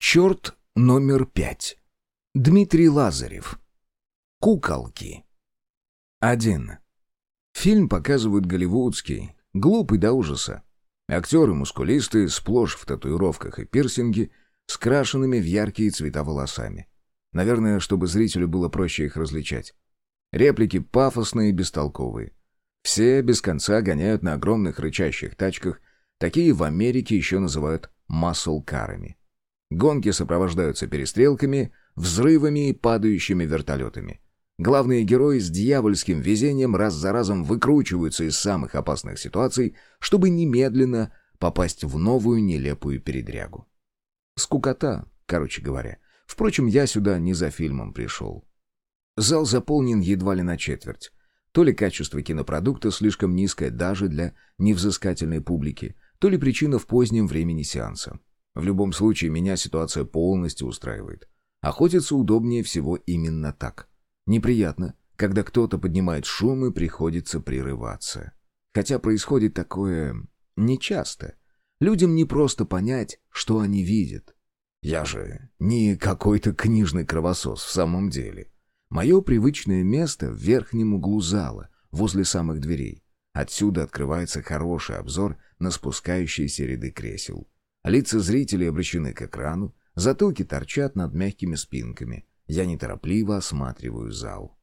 Черт номер пять. Дмитрий Лазарев. Куколки. Один. Фильм показывают голливудский, глупый до ужаса. Актеры мускулистые, сплошь в татуировках и пирсинге, с крашенными в яркие цвета волосами. Наверное, чтобы зрителю было проще их различать. Реплики пафосные и бестолковые. Все без конца гоняют на огромных рычащих тачках, такие в Америке еще называют маслкарами. Гонки сопровождаются перестрелками, взрывами и падающими вертолетами. Главные герои с дьявольским везением раз за разом выкручиваются из самых опасных ситуаций, чтобы немедленно попасть в новую нелепую передрягу. Скукота, короче говоря. Впрочем, я сюда не за фильмом пришел. Зал заполнен едва ли на четверть. То ли качество кинопродукта слишком низкое даже для невзыскательной публики, то ли причина в позднем времени сеанса. В любом случае, меня ситуация полностью устраивает. Охотиться удобнее всего именно так. Неприятно, когда кто-то поднимает шум и приходится прерываться. Хотя происходит такое нечасто. Людям не просто понять, что они видят. Я же не какой-то книжный кровосос в самом деле. Мое привычное место в верхнем углу зала, возле самых дверей. Отсюда открывается хороший обзор на спускающиеся ряды кресел. Лица зрителей обращены к экрану, затылки торчат над мягкими спинками. Я неторопливо осматриваю зал.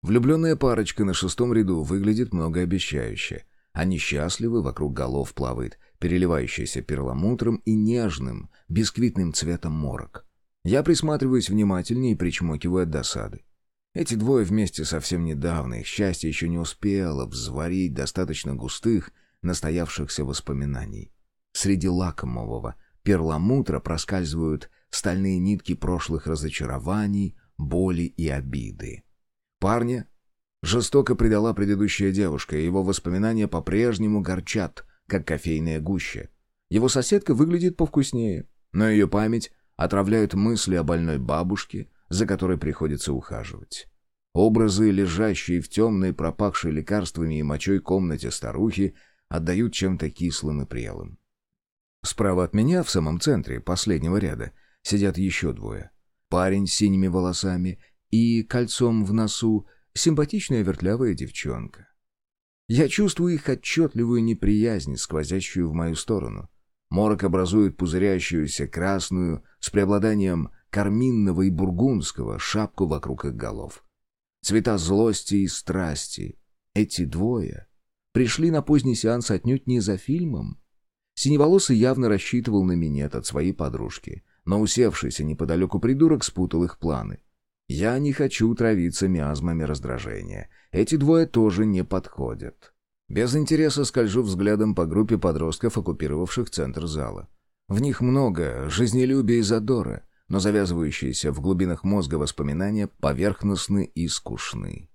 Влюбленная парочка на шестом ряду выглядит многообещающе. Они счастливы, вокруг голов плавает переливающийся перламутром и нежным, бисквитным цветом морок. Я присматриваюсь внимательнее и причмокиваю от досады. Эти двое вместе совсем недавно, их счастье еще не успело взварить достаточно густых, настоявшихся воспоминаний. Среди лакомого перламутра проскальзывают стальные нитки прошлых разочарований, боли и обиды. Парня жестоко предала предыдущая девушка, и его воспоминания по-прежнему горчат, как кофейная гуща. Его соседка выглядит повкуснее, но ее память отравляют мысли о больной бабушке, за которой приходится ухаживать. Образы, лежащие в темной, пропахшей лекарствами и мочой комнате старухи, отдают чем-то кислым и прелым. Справа от меня, в самом центре последнего ряда, сидят еще двое. Парень с синими волосами и кольцом в носу, симпатичная вертлявая девчонка. Я чувствую их отчетливую неприязнь, сквозящую в мою сторону. Морок образует пузырящуюся красную с преобладанием карминного и бургундского шапку вокруг их голов. Цвета злости и страсти. Эти двое пришли на поздний сеанс отнюдь не за фильмом. Синеволосый явно рассчитывал на минет от своей подружки, но усевшийся неподалеку придурок спутал их планы. Я не хочу травиться миазмами раздражения. Эти двое тоже не подходят. Без интереса скольжу взглядом по группе подростков, оккупировавших центр зала. В них много жизнелюбия и задора, но завязывающиеся в глубинах мозга воспоминания поверхностны и скучны.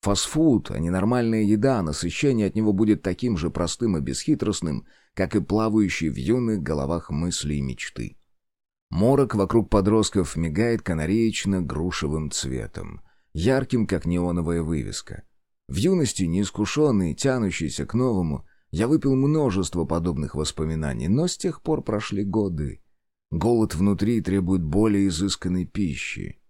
Фастфуд, а не нормальная еда, насыщение от него будет таким же простым и бесхитростным, как и плавающие в юных головах мысли и мечты. Морок вокруг подростков мигает канареечно-грушевым цветом, ярким, как неоновая вывеска. В юности, неискушенный, тянущийся к новому, я выпил множество подобных воспоминаний, но с тех пор прошли годы. Голод внутри требует более изысканной пищи.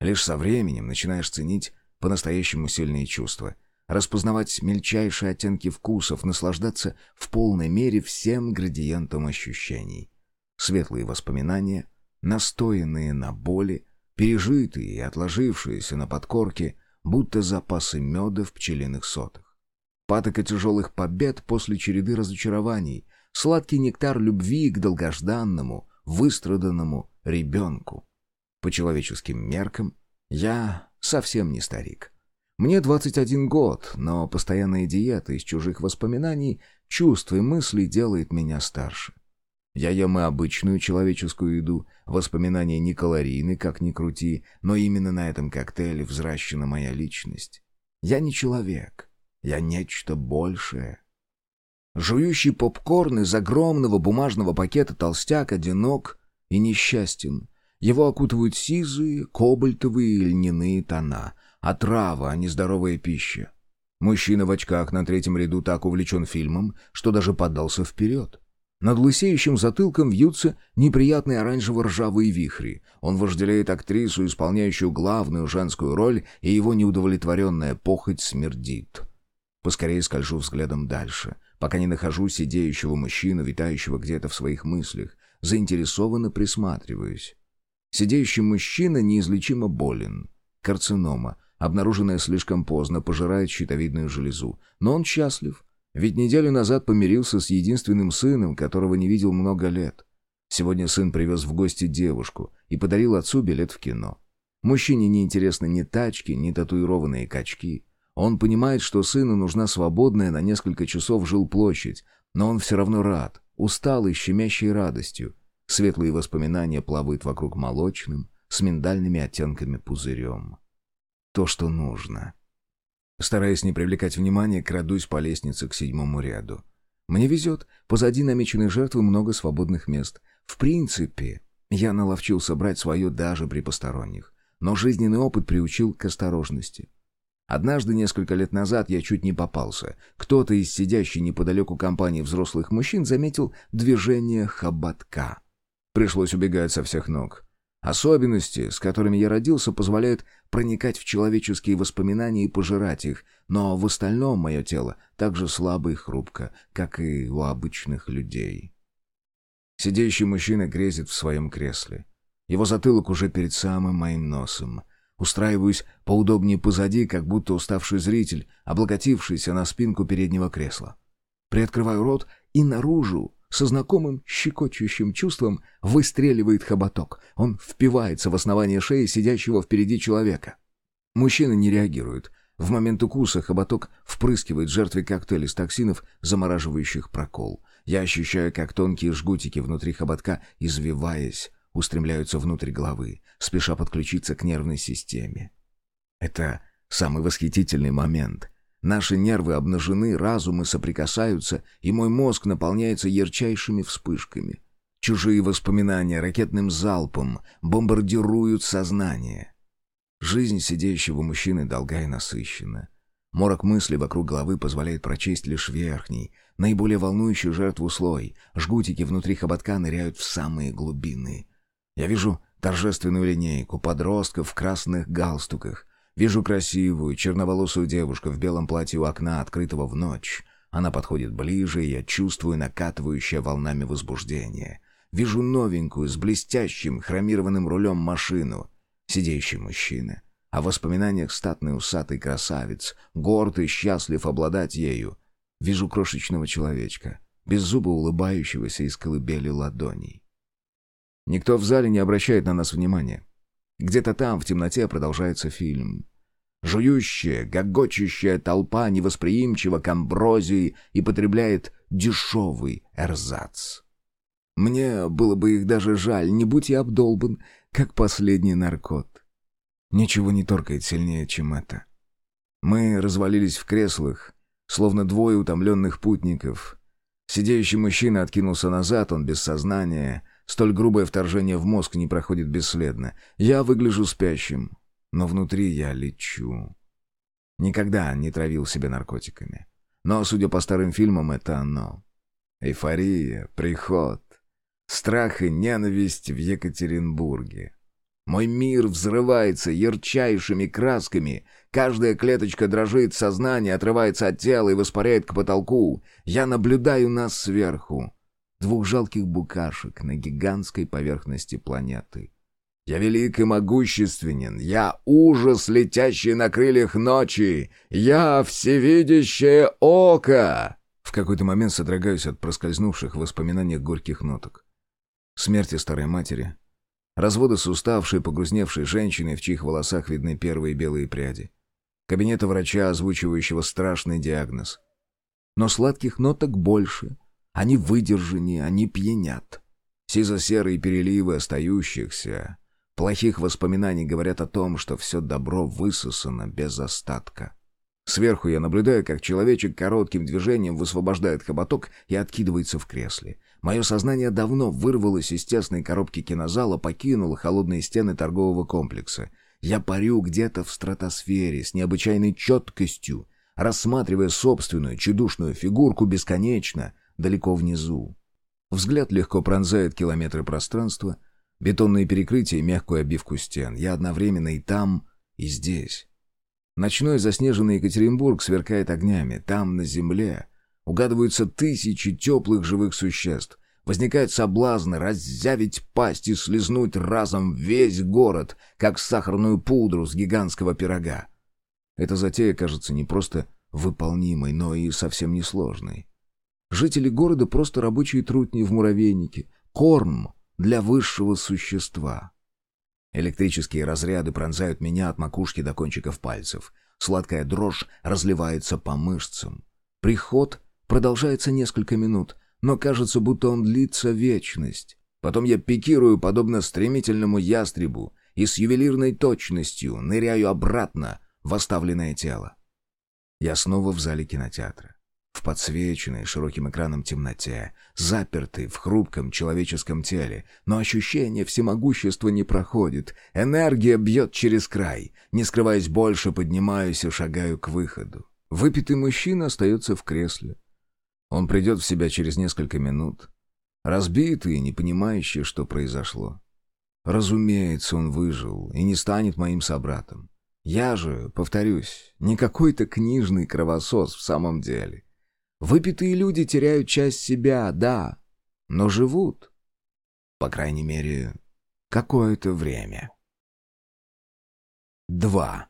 Лишь со временем начинаешь ценить по-настоящему сильные чувства, распознавать мельчайшие оттенки вкусов, наслаждаться в полной мере всем градиентом ощущений. Светлые воспоминания, настоянные на боли, пережитые и отложившиеся на подкорке, будто запасы меда в пчелиных сотах. Патока тяжелых побед после череды разочарований, сладкий нектар любви к долгожданному, выстраданному ребенку. По человеческим меркам я совсем не старик. Мне 21 год, но постоянная диета из чужих воспоминаний, чувств и мыслей делает меня старше. Я ем и обычную человеческую еду, воспоминания не калорийны, как ни крути, но именно на этом коктейле взращена моя личность. Я не человек, я нечто большее. Жующий попкорн из огромного бумажного пакета толстяк одинок и несчастен. Его окутывают сизые, кобальтовые льняные тона, отрава, а не здоровая пища. Мужчина в очках на третьем ряду так увлечен фильмом, что даже подался вперед. Над лысеющим затылком вьются неприятные оранжево-ржавые вихри. Он вожделеет актрису, исполняющую главную женскую роль, и его неудовлетворенная похоть смердит. Поскорее скольжу взглядом дальше, пока не нахожу сидеющего мужчину, витающего где-то в своих мыслях. Заинтересованно присматриваюсь. Сидеющий мужчина неизлечимо болен. Карцинома, обнаруженная слишком поздно, пожирает щитовидную железу. Но он счастлив, ведь неделю назад помирился с единственным сыном, которого не видел много лет. Сегодня сын привез в гости девушку и подарил отцу билет в кино. Мужчине не интересны ни тачки, ни татуированные качки. Он понимает, что сыну нужна свободная на несколько часов жилплощадь, но он все равно рад, усталый, щемящей радостью. Светлые воспоминания плавают вокруг молочным, с миндальными оттенками пузырем. То, что нужно. Стараясь не привлекать внимания, крадусь по лестнице к седьмому ряду. Мне везет, позади намеченной жертвы много свободных мест. В принципе, я наловчился брать свое даже при посторонних. Но жизненный опыт приучил к осторожности. Однажды, несколько лет назад, я чуть не попался. Кто-то из сидящей неподалеку компании взрослых мужчин заметил движение хоботка. Пришлось убегать со всех ног. Особенности, с которыми я родился, позволяют проникать в человеческие воспоминания и пожирать их, но в остальном мое тело так же слабо и хрупко, как и у обычных людей. Сидящий мужчина грезит в своем кресле. Его затылок уже перед самым моим носом. Устраиваюсь поудобнее позади, как будто уставший зритель, облокотившийся на спинку переднего кресла. Приоткрываю рот и наружу со знакомым щекочущим чувством выстреливает хоботок. Он впивается в основание шеи сидящего впереди человека. Мужчина не реагирует. В момент укуса хоботок впрыскивает жертве коктейль из токсинов, замораживающих прокол. Я ощущаю, как тонкие жгутики внутри хоботка, извиваясь, устремляются внутрь головы, спеша подключиться к нервной системе. Это самый восхитительный момент — Наши нервы обнажены, разумы соприкасаются, и мой мозг наполняется ярчайшими вспышками. Чужие воспоминания ракетным залпом бомбардируют сознание. Жизнь сидящего мужчины долга и насыщена. Морок мыслей вокруг головы позволяет прочесть лишь верхний, наиболее волнующий жертву слой. Жгутики внутри хоботка ныряют в самые глубины. Я вижу торжественную линейку подростков в красных галстуках, Вижу красивую, черноволосую девушку в белом платье у окна, открытого в ночь. Она подходит ближе, и я чувствую накатывающее волнами возбуждение. Вижу новенькую, с блестящим, хромированным рулем машину. Сидящий мужчина. О воспоминаниях статный усатый красавец, горд и счастлив обладать ею. Вижу крошечного человечка, без зуба улыбающегося из колыбели ладоней. Никто в зале не обращает на нас внимания. Где-то там, в темноте, продолжается фильм. Жующая, гогочущая толпа невосприимчива к амброзии и потребляет дешевый эрзац. Мне было бы их даже жаль, не будь я обдолбан, как последний наркот. Ничего не торкает сильнее, чем это. Мы развалились в креслах, словно двое утомленных путников. Сидящий мужчина откинулся назад, он без сознания — Столь грубое вторжение в мозг не проходит бесследно. Я выгляжу спящим, но внутри я лечу. Никогда не травил себя наркотиками. Но, судя по старым фильмам, это оно. Эйфория, приход, страх и ненависть в Екатеринбурге. Мой мир взрывается ярчайшими красками. Каждая клеточка дрожит, сознание отрывается от тела и воспаряет к потолку. Я наблюдаю нас сверху двух жалких букашек на гигантской поверхности планеты. Я велик и могущественен, я ужас, летящий на крыльях ночи, я всевидящее око!» В какой-то момент содрогаюсь от проскользнувших воспоминаний горьких ноток. Смерти старой матери, разводы с уставшей, погрузневшей женщиной, в чьих волосах видны первые белые пряди, кабинета врача, озвучивающего страшный диагноз. Но сладких ноток больше — они выдержаннее, они пьянят. Сизо-серые переливы остающихся, плохих воспоминаний говорят о том, что все добро высосано без остатка. Сверху я наблюдаю, как человечек коротким движением высвобождает хоботок и откидывается в кресле. Мое сознание давно вырвалось из тесной коробки кинозала, покинуло холодные стены торгового комплекса. Я парю где-то в стратосфере с необычайной четкостью, рассматривая собственную чудушную фигурку бесконечно — далеко внизу. Взгляд легко пронзает километры пространства, бетонные перекрытия и мягкую обивку стен. Я одновременно и там, и здесь. Ночной заснеженный Екатеринбург сверкает огнями. Там, на земле, угадываются тысячи теплых живых существ. Возникает соблазн раззявить пасть и слезнуть разом весь город, как сахарную пудру с гигантского пирога. Эта затея кажется не просто выполнимой, но и совсем несложной. Жители города просто рабочие трутни в муравейнике, корм для высшего существа. Электрические разряды пронзают меня от макушки до кончиков пальцев. Сладкая дрожь разливается по мышцам. Приход продолжается несколько минут, но кажется, будто он длится вечность. Потом я пикирую, подобно стремительному ястребу, и с ювелирной точностью ныряю обратно в оставленное тело. Я снова в зале кинотеатра. В подсвеченной широким экраном темноте, запертый в хрупком человеческом теле, но ощущение всемогущества не проходит, энергия бьет через край, не скрываясь больше, поднимаюсь и шагаю к выходу. Выпитый мужчина остается в кресле. Он придет в себя через несколько минут, разбитый и не понимающий, что произошло. Разумеется, он выжил и не станет моим собратом. Я же, повторюсь, не какой-то книжный кровосос в самом деле. Выпитые люди теряют часть себя, да, но живут. По крайней мере, какое-то время. 2.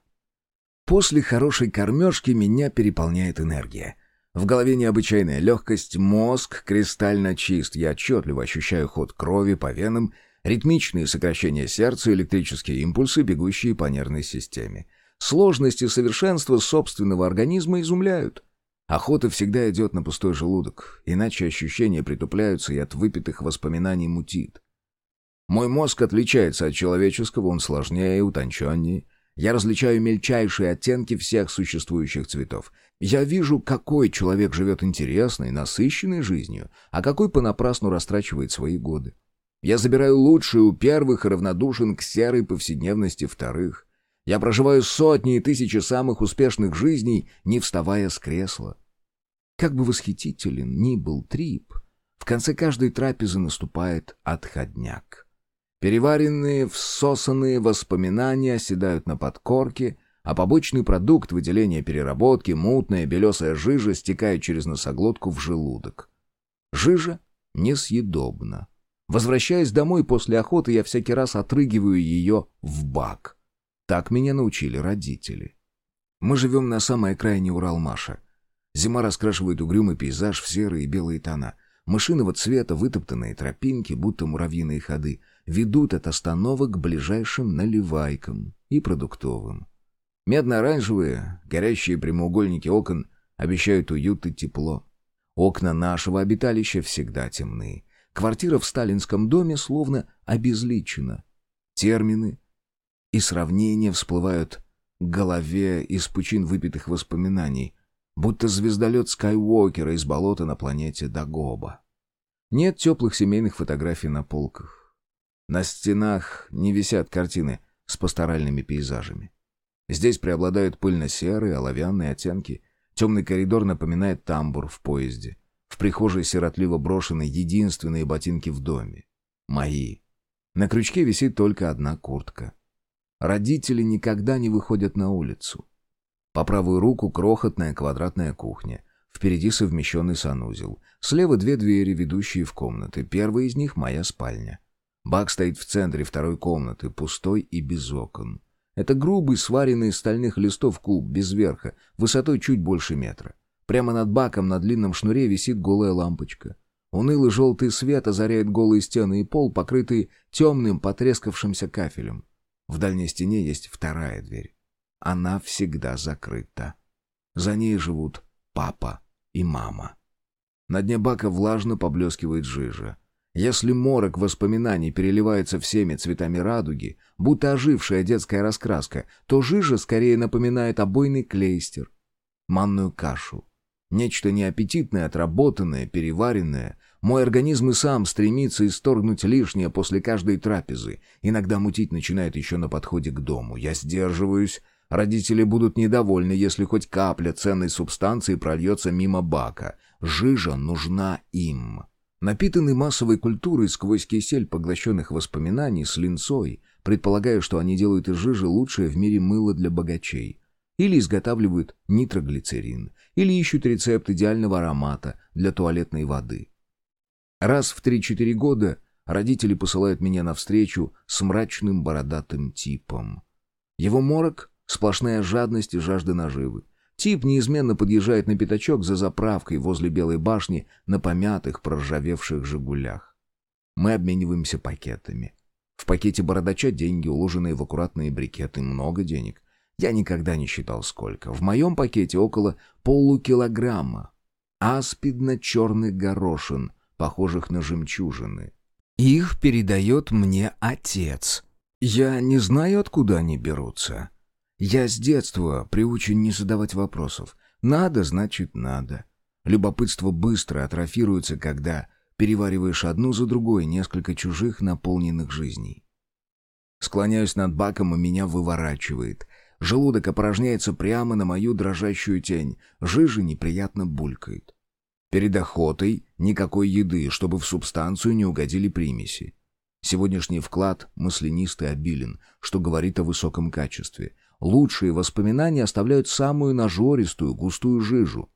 После хорошей кормежки меня переполняет энергия. В голове необычайная легкость, мозг кристально чист, я отчетливо ощущаю ход крови по венам ритмичные сокращения сердца, электрические импульсы, бегущие по нервной системе. Сложность и совершенство собственного организма изумляют. Охота всегда идет на пустой желудок, иначе ощущения притупляются и от выпитых воспоминаний мутит. Мой мозг отличается от человеческого, он сложнее и утонченнее. Я различаю мельчайшие оттенки всех существующих цветов. Я вижу, какой человек живет интересной, насыщенной жизнью, а какой понапрасну растрачивает свои годы. Я забираю лучшее у первых и равнодушен к серой повседневности вторых. Я проживаю сотни и тысячи самых успешных жизней, не вставая с кресла. Как бы восхитителен ни был трип, в конце каждой трапезы наступает отходняк. Переваренные, всосанные воспоминания оседают на подкорке, а побочный продукт выделения переработки, мутная белесая жижа, стекает через носоглотку в желудок. Жижа несъедобна. Возвращаясь домой после охоты, я всякий раз отрыгиваю ее в бак. Так меня научили родители. Мы живем на самой окраине Уралмаша. Зима раскрашивает угрюмый пейзаж в серые и белые тона. Машиного цвета, вытоптанные тропинки, будто муравьиные ходы, ведут от остановок к ближайшим наливайкам и продуктовым. Медно-оранжевые, горящие прямоугольники окон обещают уют и тепло. Окна нашего обиталища всегда темны. Квартира в сталинском доме словно обезличена. Термины и сравнения всплывают к голове из пучин выпитых воспоминаний, будто звездолет Скайуокера из болота на планете Дагоба. Нет теплых семейных фотографий на полках. На стенах не висят картины с пасторальными пейзажами. Здесь преобладают пыльно-серые, оловянные оттенки. Темный коридор напоминает тамбур в поезде. В прихожей сиротливо брошены единственные ботинки в доме. Мои. На крючке висит только одна куртка. Родители никогда не выходят на улицу. По правую руку крохотная квадратная кухня. Впереди совмещенный санузел. Слева две двери, ведущие в комнаты. Первая из них — моя спальня. Бак стоит в центре второй комнаты, пустой и без окон. Это грубый, сваренный из стальных листов куб, без верха, высотой чуть больше метра. Прямо над баком на длинном шнуре висит голая лампочка. Унылый желтый свет озаряет голые стены и пол, покрытый темным, потрескавшимся кафелем. В дальней стене есть вторая дверь. Она всегда закрыта. За ней живут папа и мама. На дне бака влажно поблескивает жижа. Если морок воспоминаний переливается всеми цветами радуги, будто ожившая детская раскраска, то жижа скорее напоминает обойный клейстер, манную кашу, Нечто неаппетитное, отработанное, переваренное. Мой организм и сам стремится исторгнуть лишнее после каждой трапезы. Иногда мутить начинает еще на подходе к дому. Я сдерживаюсь. Родители будут недовольны, если хоть капля ценной субстанции прольется мимо бака. Жижа нужна им. Напитанный массовой культурой сквозь кисель поглощенных воспоминаний с линцой, предполагая, что они делают из жижи лучшее в мире мыло для богачей. Или изготавливают нитроглицерин, или ищут рецепт идеального аромата для туалетной воды. Раз в 3-4 года родители посылают меня навстречу с мрачным бородатым типом. Его морок — сплошная жадность и жажда наживы. Тип неизменно подъезжает на пятачок за заправкой возле Белой башни на помятых, проржавевших «Жигулях». Мы обмениваемся пакетами. В пакете бородача деньги, уложенные в аккуратные брикеты. Много денег. Я никогда не считал сколько. В моем пакете около полукилограмма. Аспидно-черных горошин, похожих на жемчужины. Их передает мне отец. Я не знаю, откуда они берутся. Я с детства приучен не задавать вопросов. Надо, значит, надо. Любопытство быстро атрофируется, когда перевариваешь одну за другой несколько чужих наполненных жизней. Склоняюсь над баком, и меня выворачивает. Желудок опорожняется прямо на мою дрожащую тень. Жижа неприятно булькает. Перед охотой никакой еды, чтобы в субстанцию не угодили примеси. Сегодняшний вклад маслянистый обилен, что говорит о высоком качестве. Лучшие воспоминания оставляют самую нажористую, густую жижу.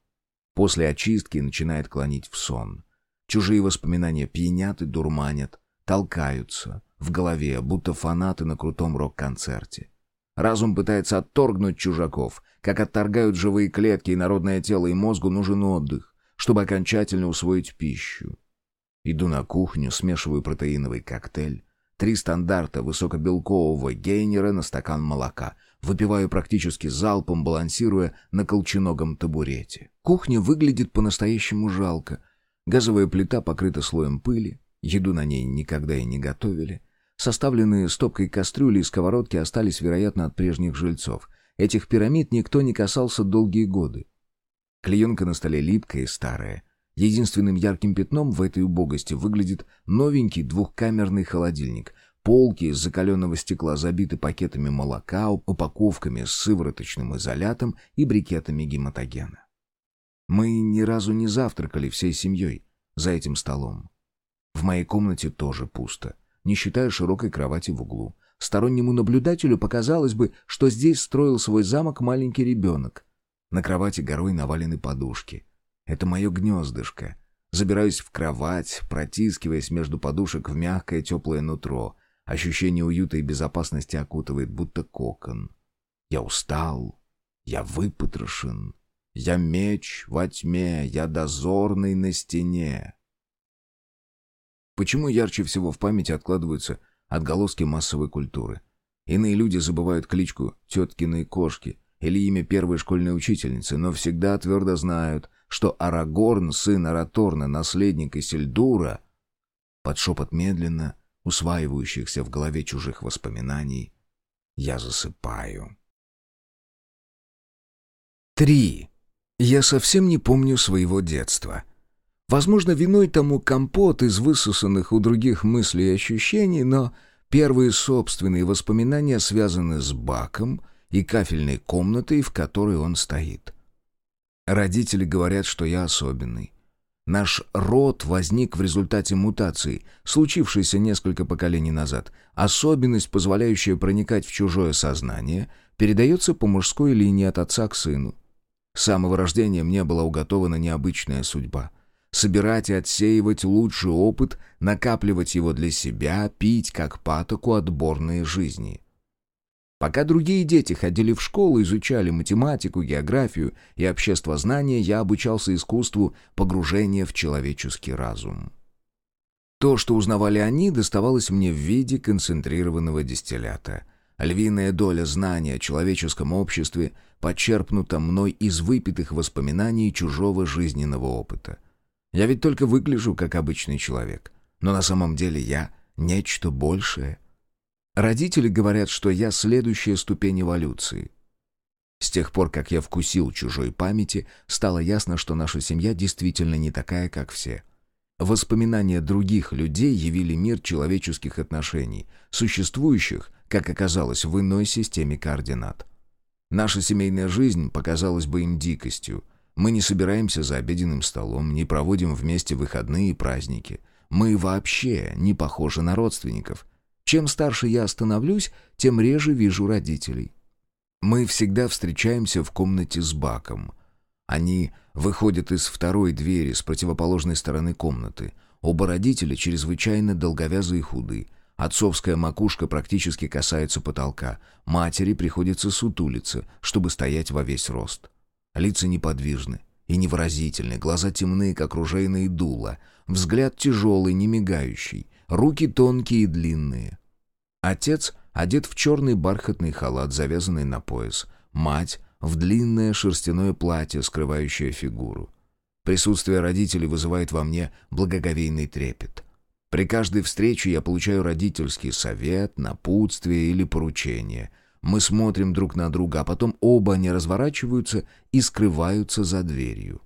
После очистки начинает клонить в сон. Чужие воспоминания пьянят и дурманят, толкаются в голове, будто фанаты на крутом рок-концерте. Разум пытается отторгнуть чужаков, как отторгают живые клетки, и народное тело и мозгу нужен отдых, чтобы окончательно усвоить пищу. Иду на кухню, смешиваю протеиновый коктейль, три стандарта высокобелкового гейнера на стакан молока — Выпиваю практически залпом, балансируя на колченогом табурете. Кухня выглядит по-настоящему жалко. Газовая плита покрыта слоем пыли, еду на ней никогда и не готовили. Составленные стопкой кастрюли и сковородки остались, вероятно, от прежних жильцов. Этих пирамид никто не касался долгие годы. Клеенка на столе липкая и старая. Единственным ярким пятном в этой убогости выглядит новенький двухкамерный холодильник, Полки из закаленного стекла забиты пакетами молока, упаковками с сывороточным изолятом и брикетами гематогена. Мы ни разу не завтракали всей семьей за этим столом. В моей комнате тоже пусто, не считая широкой кровати в углу. Стороннему наблюдателю показалось бы, что здесь строил свой замок маленький ребенок. На кровати горой навалены подушки. Это мое гнездышко. Забираюсь в кровать, протискиваясь между подушек в мягкое теплое нутро — Ощущение уюта и безопасности окутывает, будто кокон. Я устал, я выпотрошен, я меч во тьме, я дозорный на стене. Почему ярче всего в памяти откладываются отголоски массовой культуры? Иные люди забывают кличку теткиной кошки или имя первой школьной учительницы, но всегда твердо знают, что Арагорн, сын Араторна, наследник Исильдура, под шепот медленно усваивающихся в голове чужих воспоминаний, я засыпаю. Три. Я совсем не помню своего детства. Возможно, виной тому компот из высосанных у других мыслей и ощущений, но первые собственные воспоминания связаны с баком и кафельной комнатой, в которой он стоит. Родители говорят, что я особенный, Наш род возник в результате мутации, случившейся несколько поколений назад. Особенность, позволяющая проникать в чужое сознание, передается по мужской линии от отца к сыну. С самого рождения мне была уготована необычная судьба. Собирать и отсеивать лучший опыт, накапливать его для себя, пить как патоку отборные жизни — Пока другие дети ходили в школу, изучали математику, географию и обществознание, я обучался искусству погружения в человеческий разум. То, что узнавали они, доставалось мне в виде концентрированного дистиллята. Львиная доля знания о человеческом обществе подчерпнута мной из выпитых воспоминаний чужого жизненного опыта. Я ведь только выгляжу как обычный человек, но на самом деле я нечто большее — Родители говорят, что я следующая ступень эволюции. С тех пор, как я вкусил чужой памяти, стало ясно, что наша семья действительно не такая, как все. Воспоминания других людей явили мир человеческих отношений, существующих, как оказалось, в иной системе координат. Наша семейная жизнь показалась бы им дикостью. Мы не собираемся за обеденным столом, не проводим вместе выходные и праздники. Мы вообще не похожи на родственников. Чем старше я становлюсь, тем реже вижу родителей. Мы всегда встречаемся в комнате с Баком. Они выходят из второй двери с противоположной стороны комнаты. Оба родителя чрезвычайно долговязые и худы. Отцовская макушка практически касается потолка. Матери приходится сутулиться, чтобы стоять во весь рост. Лица неподвижны и невыразительны, глаза темные, как ружейные дула, взгляд тяжелый, не мигающий, руки тонкие и длинные. Отец одет в черный бархатный халат, завязанный на пояс. Мать в длинное шерстяное платье, скрывающее фигуру. Присутствие родителей вызывает во мне благоговейный трепет. При каждой встрече я получаю родительский совет, напутствие или поручение — мы смотрим друг на друга, а потом оба они разворачиваются и скрываются за дверью.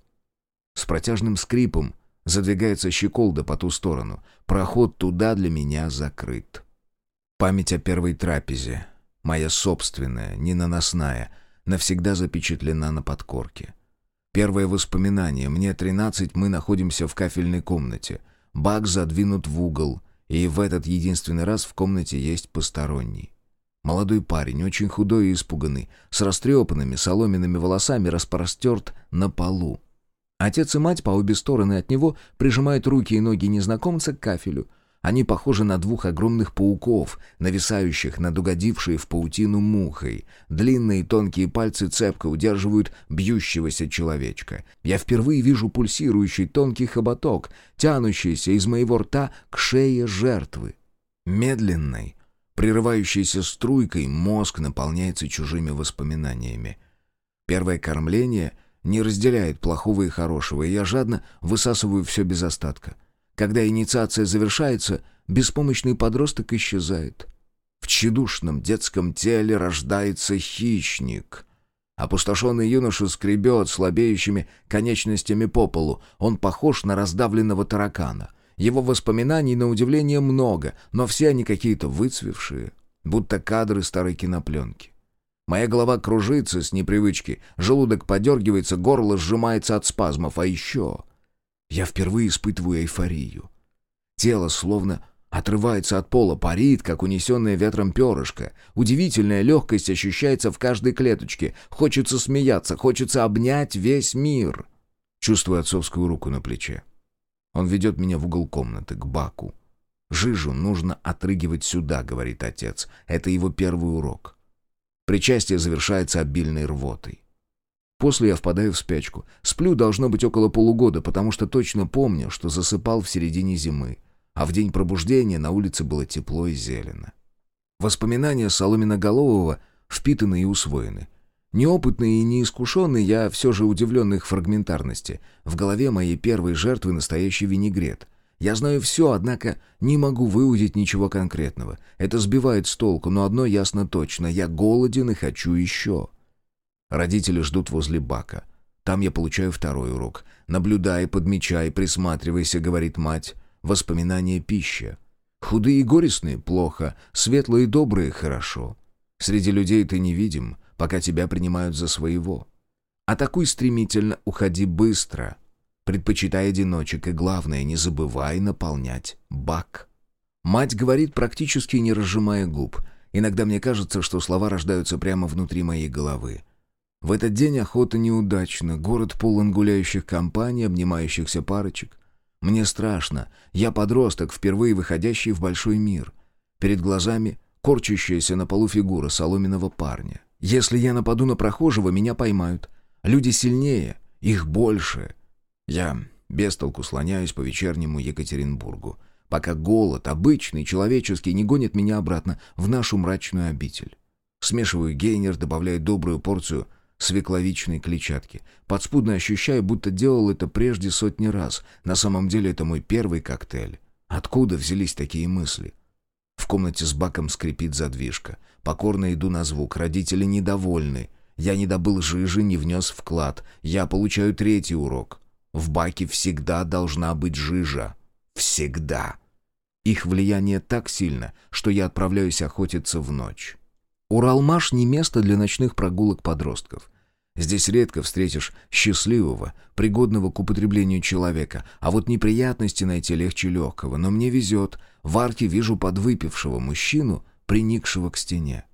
С протяжным скрипом задвигается щеколда по ту сторону. Проход туда для меня закрыт. Память о первой трапезе, моя собственная, ненаносная, навсегда запечатлена на подкорке. Первое воспоминание. Мне тринадцать, мы находимся в кафельной комнате. Бак задвинут в угол, и в этот единственный раз в комнате есть посторонний. Молодой парень, очень худой и испуганный, с растрепанными соломенными волосами распростерт на полу. Отец и мать по обе стороны от него прижимают руки и ноги незнакомца к кафелю. Они похожи на двух огромных пауков, нависающих над угодившей в паутину мухой. Длинные тонкие пальцы цепко удерживают бьющегося человечка. Я впервые вижу пульсирующий тонкий хоботок, тянущийся из моего рта к шее жертвы. Медленной, Прерывающейся струйкой мозг наполняется чужими воспоминаниями. Первое кормление не разделяет плохого и хорошего, и я жадно высасываю все без остатка. Когда инициация завершается, беспомощный подросток исчезает. В тщедушном детском теле рождается хищник. Опустошенный юноша скребет слабеющими конечностями по полу. Он похож на раздавленного таракана — его воспоминаний, на удивление, много, но все они какие-то выцвевшие, будто кадры старой кинопленки. Моя голова кружится с непривычки, желудок подергивается, горло сжимается от спазмов, а еще... Я впервые испытываю эйфорию. Тело словно отрывается от пола, парит, как унесенное ветром перышко. Удивительная легкость ощущается в каждой клеточке. Хочется смеяться, хочется обнять весь мир. Чувствую отцовскую руку на плече. Он ведет меня в угол комнаты, к баку. «Жижу нужно отрыгивать сюда», — говорит отец. «Это его первый урок». Причастие завершается обильной рвотой. После я впадаю в спячку. Сплю должно быть около полугода, потому что точно помню, что засыпал в середине зимы, а в день пробуждения на улице было тепло и зелено. Воспоминания Соломина-Голового впитаны и усвоены. Неопытный и неискушенный, я все же удивлен их фрагментарности. В голове моей первой жертвы настоящий винегрет. Я знаю все, однако не могу выудить ничего конкретного. Это сбивает с толку, но одно ясно точно. Я голоден и хочу еще. Родители ждут возле бака. Там я получаю второй урок. «Наблюдай, подмечай, присматривайся», — говорит мать. Воспоминания пища. Худые и горестные — плохо, светлые и добрые — хорошо. Среди людей ты невидим, пока тебя принимают за своего. Атакуй стремительно, уходи быстро. Предпочитай одиночек, и главное, не забывай наполнять бак. Мать говорит, практически не разжимая губ. Иногда мне кажется, что слова рождаются прямо внутри моей головы. В этот день охота неудачна, город полон гуляющих компаний, обнимающихся парочек. Мне страшно, я подросток, впервые выходящий в большой мир. Перед глазами корчащаяся на полу фигура соломенного парня. Если я нападу на прохожего, меня поймают. Люди сильнее, их больше. Я без толку слоняюсь по вечернему Екатеринбургу, пока голод, обычный, человеческий, не гонит меня обратно в нашу мрачную обитель. Смешиваю гейнер, добавляю добрую порцию свекловичной клетчатки. Подспудно ощущаю, будто делал это прежде сотни раз. На самом деле это мой первый коктейль. Откуда взялись такие мысли? В комнате с баком скрипит задвижка. Покорно иду на звук. Родители недовольны. Я не добыл жижи, не внес вклад. Я получаю третий урок. В баке всегда должна быть жижа. Всегда. Их влияние так сильно, что я отправляюсь охотиться в ночь. Уралмаш не место для ночных прогулок подростков. Здесь редко встретишь счастливого, пригодного к употреблению человека, а вот неприятности найти легче легкого. Но мне везет. В арке вижу подвыпившего мужчину, приникшего к стене.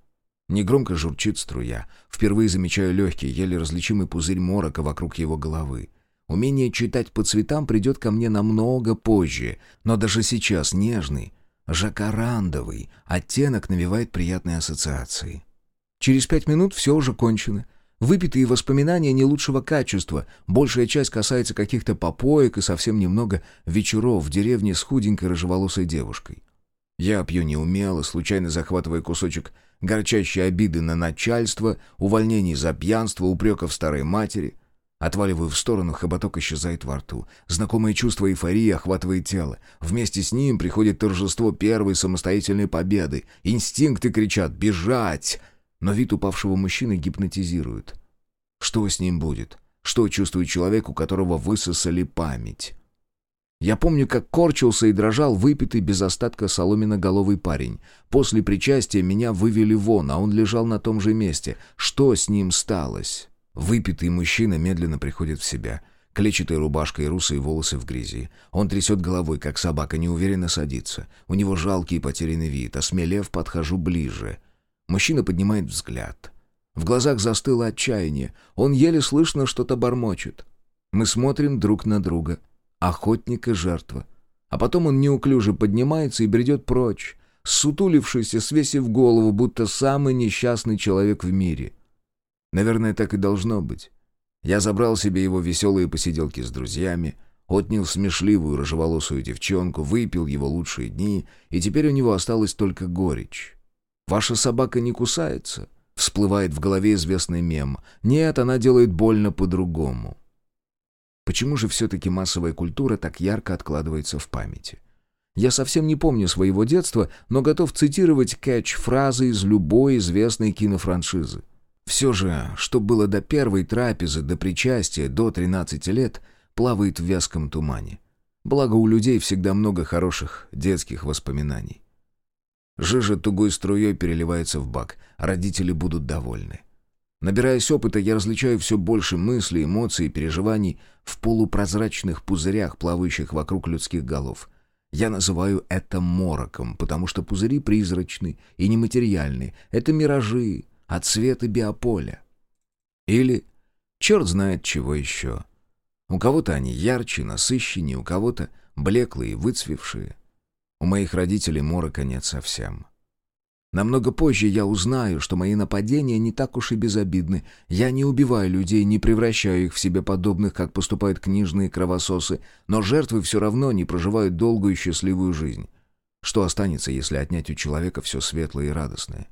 Негромко журчит струя. Впервые замечаю легкий, еле различимый пузырь морока вокруг его головы. Умение читать по цветам придет ко мне намного позже, но даже сейчас нежный, жакарандовый оттенок навевает приятные ассоциации. Через пять минут все уже кончено. Выпитые воспоминания не лучшего качества. Большая часть касается каких-то попоек и совсем немного вечеров в деревне с худенькой рыжеволосой девушкой. Я пью неумело, случайно захватывая кусочек горчащей обиды на начальство, увольнений за пьянство, упреков старой матери. Отваливаю в сторону, хоботок исчезает во рту. Знакомое чувство эйфории охватывает тело. Вместе с ним приходит торжество первой самостоятельной победы. Инстинкты кричат «Бежать!» но вид упавшего мужчины гипнотизирует. Что с ним будет? Что чувствует человек, у которого высосали память? Я помню, как корчился и дрожал выпитый без остатка соломиноголовый парень. После причастия меня вывели вон, а он лежал на том же месте. Что с ним сталось? Выпитый мужчина медленно приходит в себя. Клетчатая рубашка и русые волосы в грязи. Он трясет головой, как собака, неуверенно садится. У него жалкий и потерянный вид. Осмелев, подхожу ближе — Мужчина поднимает взгляд. В глазах застыло отчаяние. Он еле слышно что-то бормочет. Мы смотрим друг на друга. Охотник и жертва. А потом он неуклюже поднимается и бредет прочь, сутулившись и свесив голову, будто самый несчастный человек в мире. Наверное, так и должно быть. Я забрал себе его веселые посиделки с друзьями, отнял смешливую рыжеволосую девчонку, выпил его лучшие дни, и теперь у него осталась только горечь. «Ваша собака не кусается?» Всплывает в голове известный мем. «Нет, она делает больно по-другому». Почему же все-таки массовая культура так ярко откладывается в памяти? Я совсем не помню своего детства, но готов цитировать кэтч-фразы из любой известной кинофраншизы. Все же, что было до первой трапезы, до причастия, до 13 лет, плавает в вязком тумане. Благо у людей всегда много хороших детских воспоминаний. Жижа тугой струей переливается в бак. Родители будут довольны. Набираясь опыта, я различаю все больше мыслей, эмоций и переживаний в полупрозрачных пузырях, плавающих вокруг людских голов. Я называю это мороком, потому что пузыри призрачны и нематериальны. Это миражи, отсветы биополя. Или черт знает чего еще. У кого-то они ярче, насыщеннее, у кого-то блеклые, выцвевшие. У моих родителей морока нет совсем. Намного позже я узнаю, что мои нападения не так уж и безобидны. Я не убиваю людей, не превращаю их в себе подобных, как поступают книжные кровососы, но жертвы все равно не проживают долгую и счастливую жизнь. Что останется, если отнять у человека все светлое и радостное?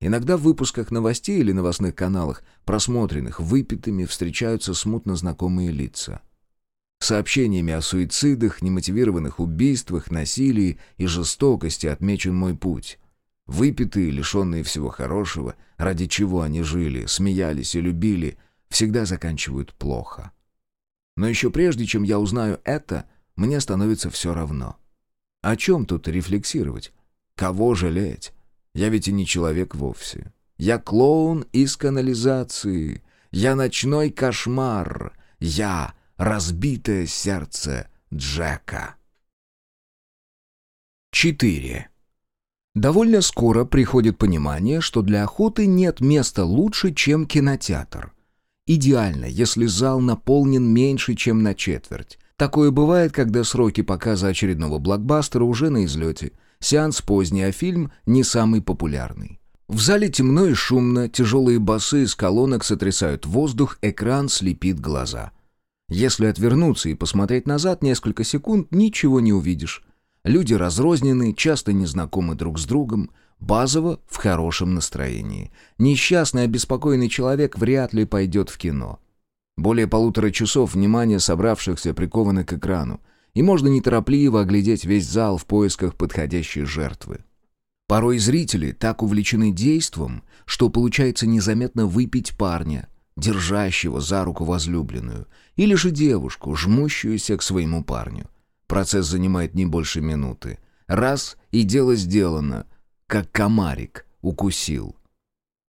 Иногда в выпусках новостей или новостных каналах, просмотренных выпитыми, встречаются смутно знакомые лица — Сообщениями о суицидах, немотивированных убийствах, насилии и жестокости отмечен мой путь. Выпитые, лишенные всего хорошего, ради чего они жили, смеялись и любили, всегда заканчивают плохо. Но еще прежде, чем я узнаю это, мне становится все равно. О чем тут рефлексировать? Кого жалеть? Я ведь и не человек вовсе. Я клоун из канализации. Я ночной кошмар. Я разбитое сердце Джека. 4. Довольно скоро приходит понимание, что для охоты нет места лучше, чем кинотеатр. Идеально, если зал наполнен меньше, чем на четверть. Такое бывает, когда сроки показа очередного блокбастера уже на излете. Сеанс поздний, а фильм не самый популярный. В зале темно и шумно, тяжелые басы из колонок сотрясают воздух, экран слепит глаза. Если отвернуться и посмотреть назад несколько секунд, ничего не увидишь. Люди разрознены, часто незнакомы друг с другом, базово в хорошем настроении. Несчастный, обеспокоенный человек вряд ли пойдет в кино. Более полутора часов внимание собравшихся приковано к экрану, и можно неторопливо оглядеть весь зал в поисках подходящей жертвы. Порой зрители так увлечены действом, что получается незаметно выпить парня, держащего за руку возлюбленную, или же девушку, жмущуюся к своему парню. Процесс занимает не больше минуты. Раз — и дело сделано, как комарик укусил.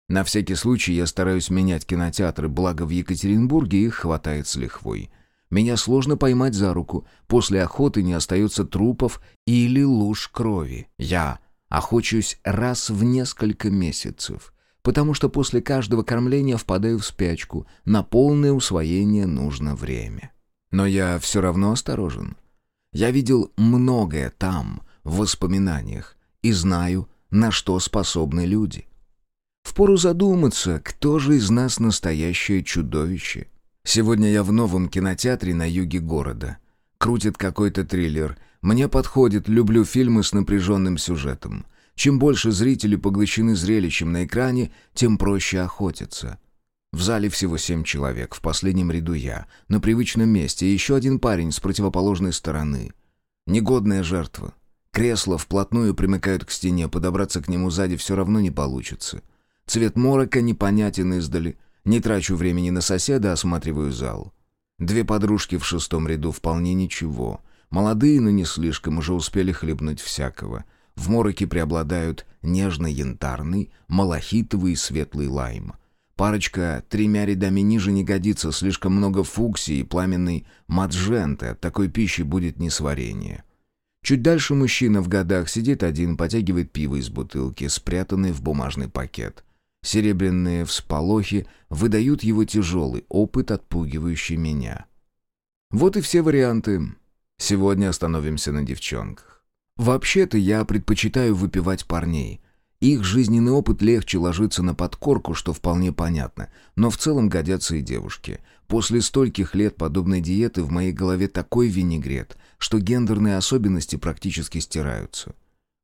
На всякий случай я стараюсь менять кинотеатры, благо в Екатеринбурге их хватает с лихвой. Меня сложно поймать за руку, после охоты не остается трупов или луж крови. Я охочусь раз в несколько месяцев, потому что после каждого кормления впадаю в спячку, на полное усвоение нужно время. Но я все равно осторожен. Я видел многое там, в воспоминаниях, и знаю, на что способны люди. Впору задуматься, кто же из нас настоящее чудовище. Сегодня я в новом кинотеатре на юге города. Крутит какой-то триллер. Мне подходит, люблю фильмы с напряженным сюжетом. Чем больше зрители поглощены зрелищем на экране, тем проще охотиться. В зале всего семь человек, в последнем ряду я, на привычном месте, и еще один парень с противоположной стороны. Негодная жертва. Кресла вплотную примыкают к стене, подобраться к нему сзади все равно не получится. Цвет морока непонятен издали. Не трачу времени на соседа, осматриваю зал. Две подружки в шестом ряду вполне ничего. Молодые, но не слишком, уже успели хлебнуть всякого. В мороке преобладают нежно-янтарный, малахитовый и светлый лайм. Парочка тремя рядами ниже не годится, слишком много фуксии и пламенной мадженты, от такой пищи будет несварение. Чуть дальше мужчина в годах сидит один, потягивает пиво из бутылки, спрятанной в бумажный пакет. Серебряные всполохи выдают его тяжелый опыт, отпугивающий меня. Вот и все варианты. Сегодня остановимся на девчонках. Вообще-то я предпочитаю выпивать парней. Их жизненный опыт легче ложится на подкорку, что вполне понятно, но в целом годятся и девушки. После стольких лет подобной диеты в моей голове такой винегрет, что гендерные особенности практически стираются.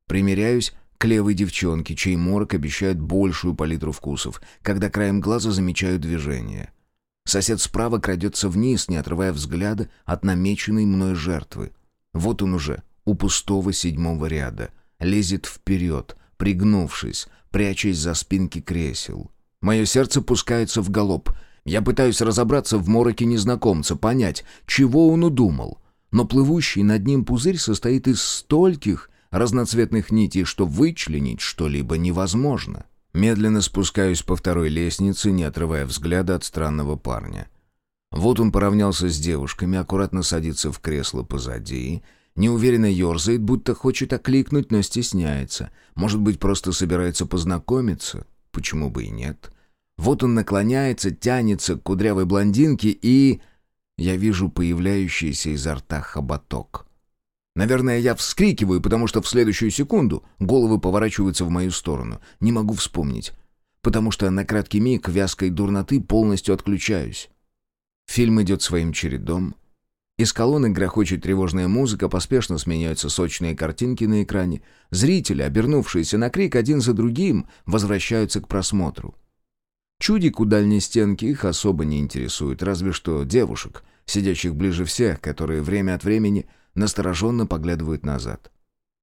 Примеряюсь к левой девчонке, чей морок обещает большую палитру вкусов, когда краем глаза замечаю движение. Сосед справа крадется вниз, не отрывая взгляда от намеченной мной жертвы. Вот он уже, у пустого седьмого ряда, лезет вперед, пригнувшись, прячась за спинки кресел. Мое сердце пускается в галоп. Я пытаюсь разобраться в мороке незнакомца, понять, чего он удумал. Но плывущий над ним пузырь состоит из стольких разноцветных нитей, что вычленить что-либо невозможно. Медленно спускаюсь по второй лестнице, не отрывая взгляда от странного парня. Вот он поравнялся с девушками, аккуратно садится в кресло позади, неуверенно ерзает, будто хочет окликнуть, но стесняется. Может быть, просто собирается познакомиться? Почему бы и нет? Вот он наклоняется, тянется к кудрявой блондинке и... Я вижу появляющийся изо рта хоботок. Наверное, я вскрикиваю, потому что в следующую секунду головы поворачиваются в мою сторону. Не могу вспомнить. Потому что на краткий миг вязкой дурноты полностью отключаюсь. Фильм идет своим чередом. Из колонны грохочет тревожная музыка, поспешно сменяются сочные картинки на экране. Зрители, обернувшиеся на крик один за другим, возвращаются к просмотру. Чудик у дальней стенки их особо не интересует, разве что девушек, сидящих ближе всех, которые время от времени настороженно поглядывают назад.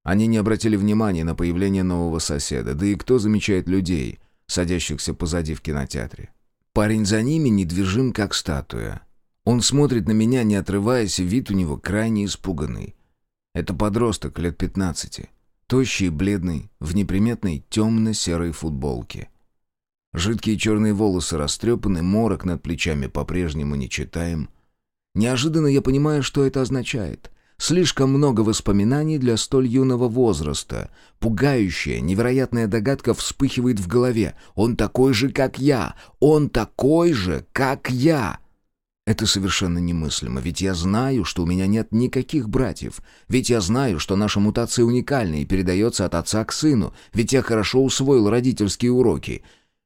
Они не обратили внимания на появление нового соседа, да и кто замечает людей, садящихся позади в кинотеатре. Парень за ними недвижим, как статуя. Он смотрит на меня, не отрываясь, и вид у него крайне испуганный. Это подросток лет пятнадцати, тощий и бледный, в неприметной темно-серой футболке. Жидкие черные волосы растрепаны, морок над плечами по-прежнему не читаем. Неожиданно я понимаю, что это означает. Слишком много воспоминаний для столь юного возраста. Пугающая, невероятная догадка вспыхивает в голове. Он такой же, как я. Он такой же, как я. Это совершенно немыслимо, ведь я знаю, что у меня нет никаких братьев. Ведь я знаю, что наша мутация уникальна и передается от отца к сыну. Ведь я хорошо усвоил родительские уроки.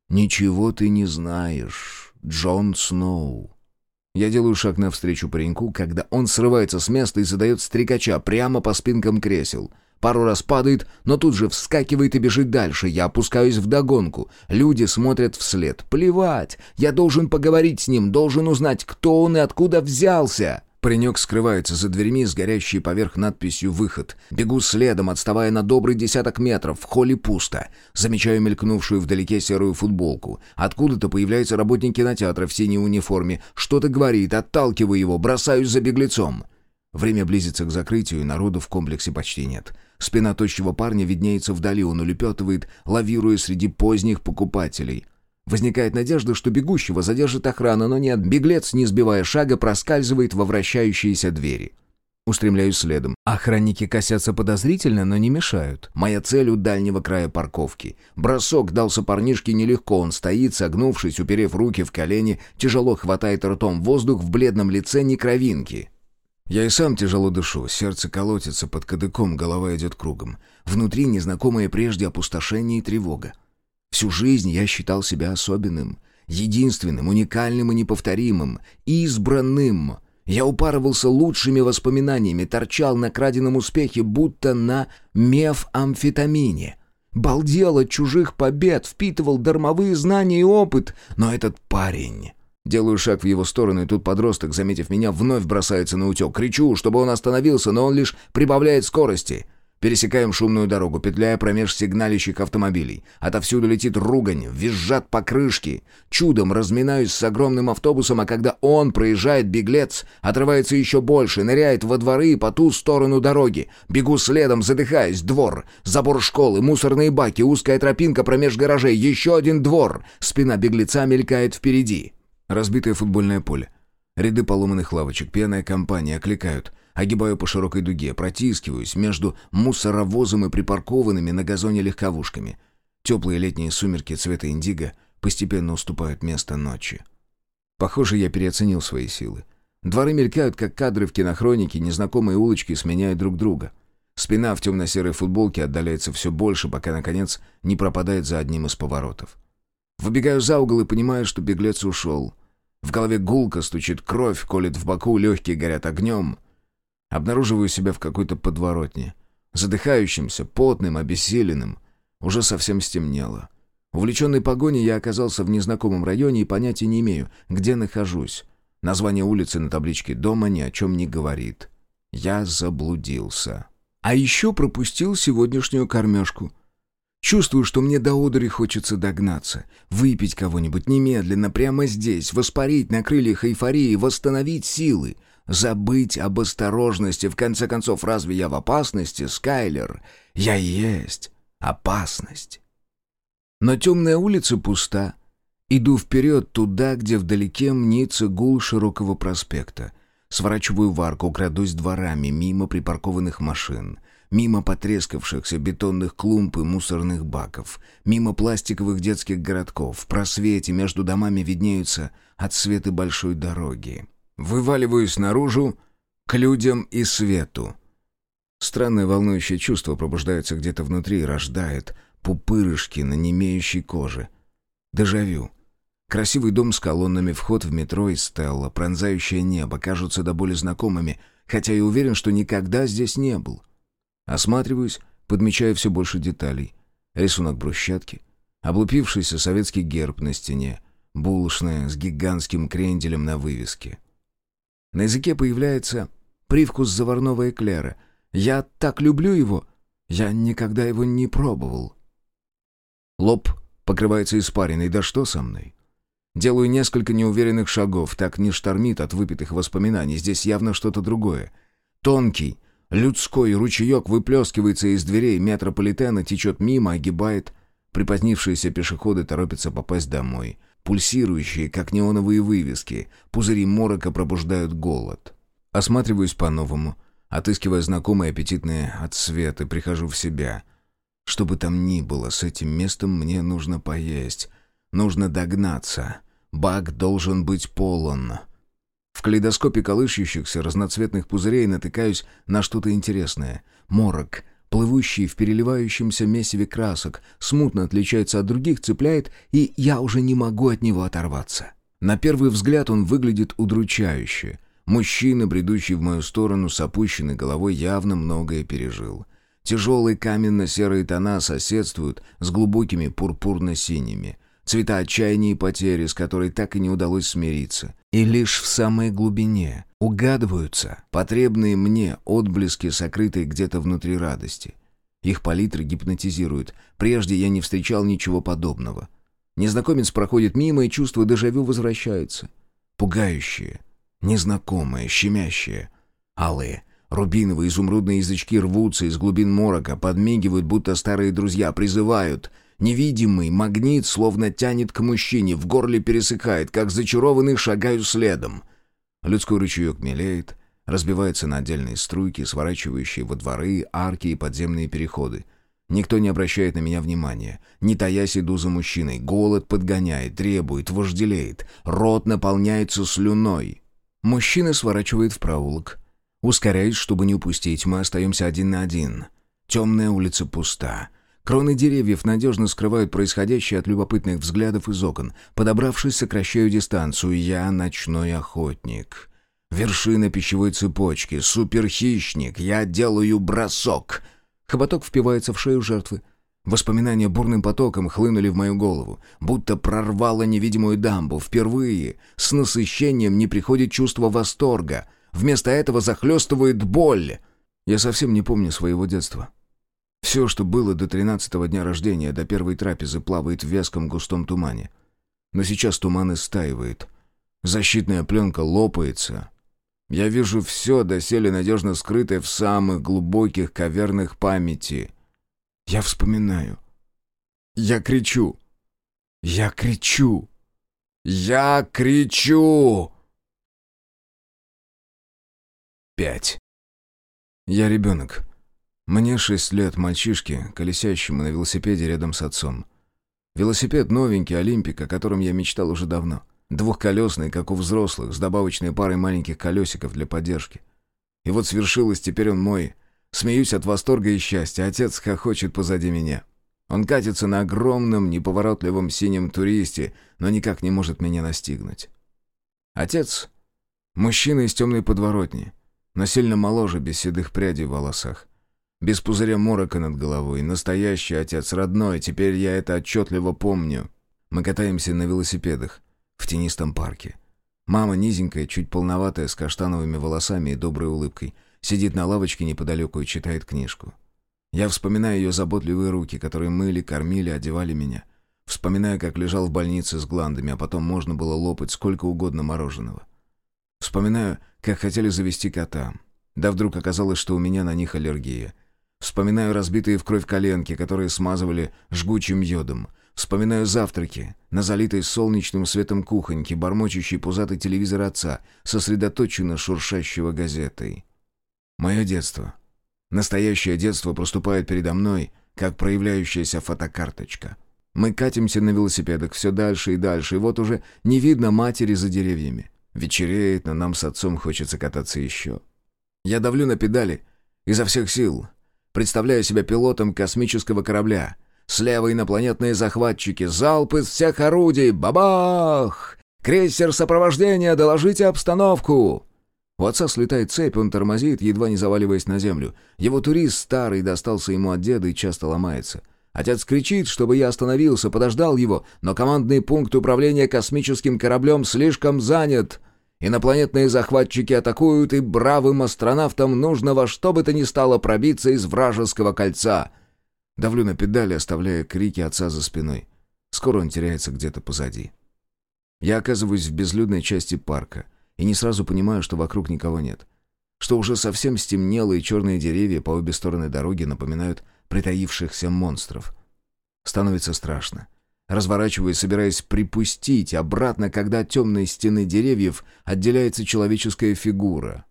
Ничего ты не знаешь, Джон Сноу. Я делаю шаг навстречу пареньку, когда он срывается с места и задает стрекача прямо по спинкам кресел. Пару раз падает, но тут же вскакивает и бежит дальше. Я опускаюсь в догонку. Люди смотрят вслед. Плевать. Я должен поговорить с ним, должен узнать, кто он и откуда взялся. Паренек скрывается за дверьми с горящей поверх надписью «Выход». Бегу следом, отставая на добрый десяток метров. В холле пусто. Замечаю мелькнувшую вдалеке серую футболку. Откуда-то появляется работник кинотеатра в синей униформе. Что-то говорит, отталкиваю его, бросаюсь за беглецом. Время близится к закрытию, и народу в комплексе почти нет. Спина тощего парня виднеется вдали, он улепетывает, лавируя среди поздних покупателей. Возникает надежда, что бегущего задержит охрана, но нет, беглец, не сбивая шага, проскальзывает во вращающиеся двери. Устремляюсь следом. Охранники косятся подозрительно, но не мешают. Моя цель у дальнего края парковки. Бросок дался парнишке нелегко. Он стоит, согнувшись, уперев руки в колени, тяжело хватает ртом воздух, в бледном лице ни кровинки. Я и сам тяжело дышу, сердце колотится под кадыком, голова идет кругом. Внутри незнакомое прежде опустошение и тревога. Всю жизнь я считал себя особенным, единственным, уникальным и неповторимым, избранным — я упарывался лучшими воспоминаниями, торчал на краденом успехе, будто на мефамфетамине. Балдел от чужих побед, впитывал дармовые знания и опыт. Но этот парень... Делаю шаг в его сторону, и тут подросток, заметив меня, вновь бросается на утек. Кричу, чтобы он остановился, но он лишь прибавляет скорости. Пересекаем шумную дорогу, петляя промеж сигналищих автомобилей. Отовсюду летит ругань, визжат покрышки. Чудом разминаюсь с огромным автобусом, а когда он проезжает, беглец отрывается еще больше, ныряет во дворы по ту сторону дороги. Бегу следом, задыхаясь. Двор, забор школы, мусорные баки, узкая тропинка промеж гаражей, еще один двор. Спина беглеца мелькает впереди. Разбитое футбольное поле. Ряды поломанных лавочек, пьяная компания окликают. Огибаю по широкой дуге, протискиваюсь между мусоровозом и припаркованными на газоне легковушками. Теплые летние сумерки цвета индиго постепенно уступают место ночи. Похоже, я переоценил свои силы. Дворы мелькают, как кадры в кинохронике, незнакомые улочки сменяют друг друга. Спина в темно-серой футболке отдаляется все больше, пока, наконец, не пропадает за одним из поворотов. Выбегаю за угол и понимаю, что беглец ушел. В голове гулко стучит кровь, колет в боку, легкие горят огнем. Обнаруживаю себя в какой-то подворотне. Задыхающимся, потным, обессиленным. Уже совсем стемнело. Увлеченный погоней я оказался в незнакомом районе и понятия не имею, где нахожусь. Название улицы на табличке дома ни о чем не говорит. Я заблудился. А еще пропустил сегодняшнюю кормежку. Чувствую, что мне до одури хочется догнаться, выпить кого-нибудь немедленно, прямо здесь, воспарить на крыльях эйфории, восстановить силы — Забыть об осторожности. В конце концов, разве я в опасности, Скайлер? Я есть опасность. Но темная улица пуста. Иду вперед туда, где вдалеке мнится гул широкого проспекта. Сворачиваю в арку, крадусь дворами, мимо припаркованных машин, мимо потрескавшихся бетонных клумб и мусорных баков, мимо пластиковых детских городков. В просвете между домами виднеются отсветы большой дороги. Вываливаюсь наружу, к людям и свету. Странное волнующее чувство пробуждается где-то внутри и рождает пупырышки на немеющей коже. Дежавю. Красивый дом с колоннами, вход в метро и Стелла, пронзающее небо, кажутся до боли знакомыми, хотя и уверен, что никогда здесь не был. Осматриваюсь, подмечая все больше деталей. Рисунок брусчатки, облупившийся советский герб на стене, булочная с гигантским кренделем на вывеске — на языке появляется привкус заварного эклера. Я так люблю его. Я никогда его не пробовал. Лоб покрывается испариной. Да что со мной? Делаю несколько неуверенных шагов. Так не штормит от выпитых воспоминаний. Здесь явно что-то другое. Тонкий, людской ручеек выплескивается из дверей метрополитена, течет мимо, огибает. Припозднившиеся пешеходы торопятся попасть домой пульсирующие, как неоновые вывески. Пузыри морока пробуждают голод. Осматриваюсь по-новому, отыскивая знакомые аппетитные отсветы, прихожу в себя. Что бы там ни было, с этим местом мне нужно поесть. Нужно догнаться. Бак должен быть полон. В калейдоскопе колышущихся разноцветных пузырей натыкаюсь на что-то интересное. Морок — плывущий в переливающемся месиве красок, смутно отличается от других, цепляет, и я уже не могу от него оторваться. На первый взгляд он выглядит удручающе. Мужчина, бредущий в мою сторону с опущенной головой, явно многое пережил. Тяжелые каменно-серые тона соседствуют с глубокими пурпурно-синими. Цвета отчаяния и потери, с которой так и не удалось смириться. И лишь в самой глубине угадываются потребные мне отблески, сокрытые где-то внутри радости. Их палитры гипнотизируют. Прежде я не встречал ничего подобного. Незнакомец проходит мимо, и чувство дежавю возвращается. Пугающее, незнакомое, щемящее. Алые, рубиновые, изумрудные язычки рвутся из глубин морока, подмигивают, будто старые друзья, призывают. Невидимый магнит словно тянет к мужчине, в горле пересыхает, как зачарованный шагаю следом. Людской ручеек мелеет, разбивается на отдельные струйки, сворачивающие во дворы, арки и подземные переходы. Никто не обращает на меня внимания. Не таясь иду за мужчиной. Голод подгоняет, требует, вожделеет. Рот наполняется слюной. Мужчина сворачивает в проулок. Ускоряюсь, чтобы не упустить. Мы остаемся один на один. Темная улица пуста. Кроны деревьев надежно скрывают происходящее от любопытных взглядов из окон. Подобравшись, сокращаю дистанцию. Я ночной охотник. Вершина пищевой цепочки, суперхищник, я делаю бросок. Хоботок впивается в шею жертвы. Воспоминания бурным потоком хлынули в мою голову, будто прорвало невидимую дамбу. Впервые с насыщением не приходит чувство восторга. Вместо этого захлестывает боль. Я совсем не помню своего детства. Все, что было до тринадцатого дня рождения, до первой трапезы, плавает в вязком густом тумане. Но сейчас туман истаивает. Защитная пленка лопается, я вижу все, доселе надежно скрытое в самых глубоких кавернах памяти. Я вспоминаю. Я кричу. Я кричу. Я кричу! Пять. Я ребенок. Мне шесть лет, мальчишки, колесящему на велосипеде рядом с отцом. Велосипед новенький, Олимпик, о котором я мечтал уже давно. Двухколесный, как у взрослых, с добавочной парой маленьких колесиков для поддержки. И вот свершилось, теперь он мой. Смеюсь от восторга и счастья, отец хохочет позади меня. Он катится на огромном, неповоротливом синем туристе, но никак не может меня настигнуть. Отец — мужчина из темной подворотни, но сильно моложе, без седых прядей в волосах. Без пузыря морока над головой. Настоящий отец, родной, теперь я это отчетливо помню. Мы катаемся на велосипедах в тенистом парке. Мама низенькая, чуть полноватая, с каштановыми волосами и доброй улыбкой, сидит на лавочке неподалеку и читает книжку. Я вспоминаю ее заботливые руки, которые мыли, кормили, одевали меня. Вспоминаю, как лежал в больнице с гландами, а потом можно было лопать сколько угодно мороженого. Вспоминаю, как хотели завести кота. Да вдруг оказалось, что у меня на них аллергия. Вспоминаю разбитые в кровь коленки, которые смазывали жгучим йодом. Вспоминаю завтраки на залитой солнечным светом кухоньке, бормочущий пузатый телевизор отца, сосредоточенно шуршащего газетой. Мое детство. Настоящее детство проступает передо мной, как проявляющаяся фотокарточка. Мы катимся на велосипедах все дальше и дальше, и вот уже не видно матери за деревьями. Вечереет, но нам с отцом хочется кататься еще. Я давлю на педали изо всех сил, представляю себя пилотом космического корабля — Слева инопланетные захватчики. Залп из всех орудий. Бабах! Крейсер сопровождения, доложите обстановку!» У отца слетает цепь, он тормозит, едва не заваливаясь на землю. Его турист старый достался ему от деда и часто ломается. Отец кричит, чтобы я остановился, подождал его, но командный пункт управления космическим кораблем слишком занят. Инопланетные захватчики атакуют, и бравым астронавтам нужно во что бы то ни стало пробиться из вражеского кольца. Давлю на педали, оставляя крики отца за спиной. Скоро он теряется где-то позади. Я оказываюсь в безлюдной части парка и не сразу понимаю, что вокруг никого нет. Что уже совсем стемнело, и черные деревья по обе стороны дороги напоминают притаившихся монстров. Становится страшно. Разворачиваясь, собираясь припустить обратно, когда от темной стены деревьев отделяется человеческая фигура.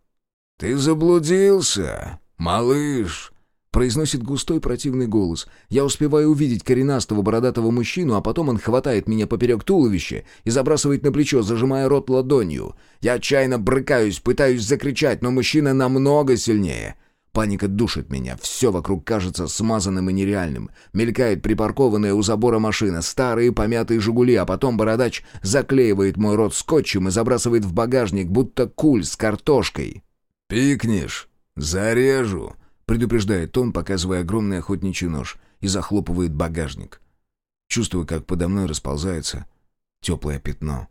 «Ты заблудился, малыш!» Произносит густой противный голос. Я успеваю увидеть коренастого бородатого мужчину, а потом он хватает меня поперек туловища и забрасывает на плечо, зажимая рот ладонью. Я отчаянно брыкаюсь, пытаюсь закричать, но мужчина намного сильнее. Паника душит меня, все вокруг кажется смазанным и нереальным. Мелькает припаркованная у забора машина, старые помятые «Жигули», а потом бородач заклеивает мой рот скотчем и забрасывает в багажник, будто куль с картошкой. «Пикнешь? Зарежу!» предупреждает он, показывая огромный охотничий нож, и захлопывает багажник. Чувствую, как подо мной расползается теплое пятно.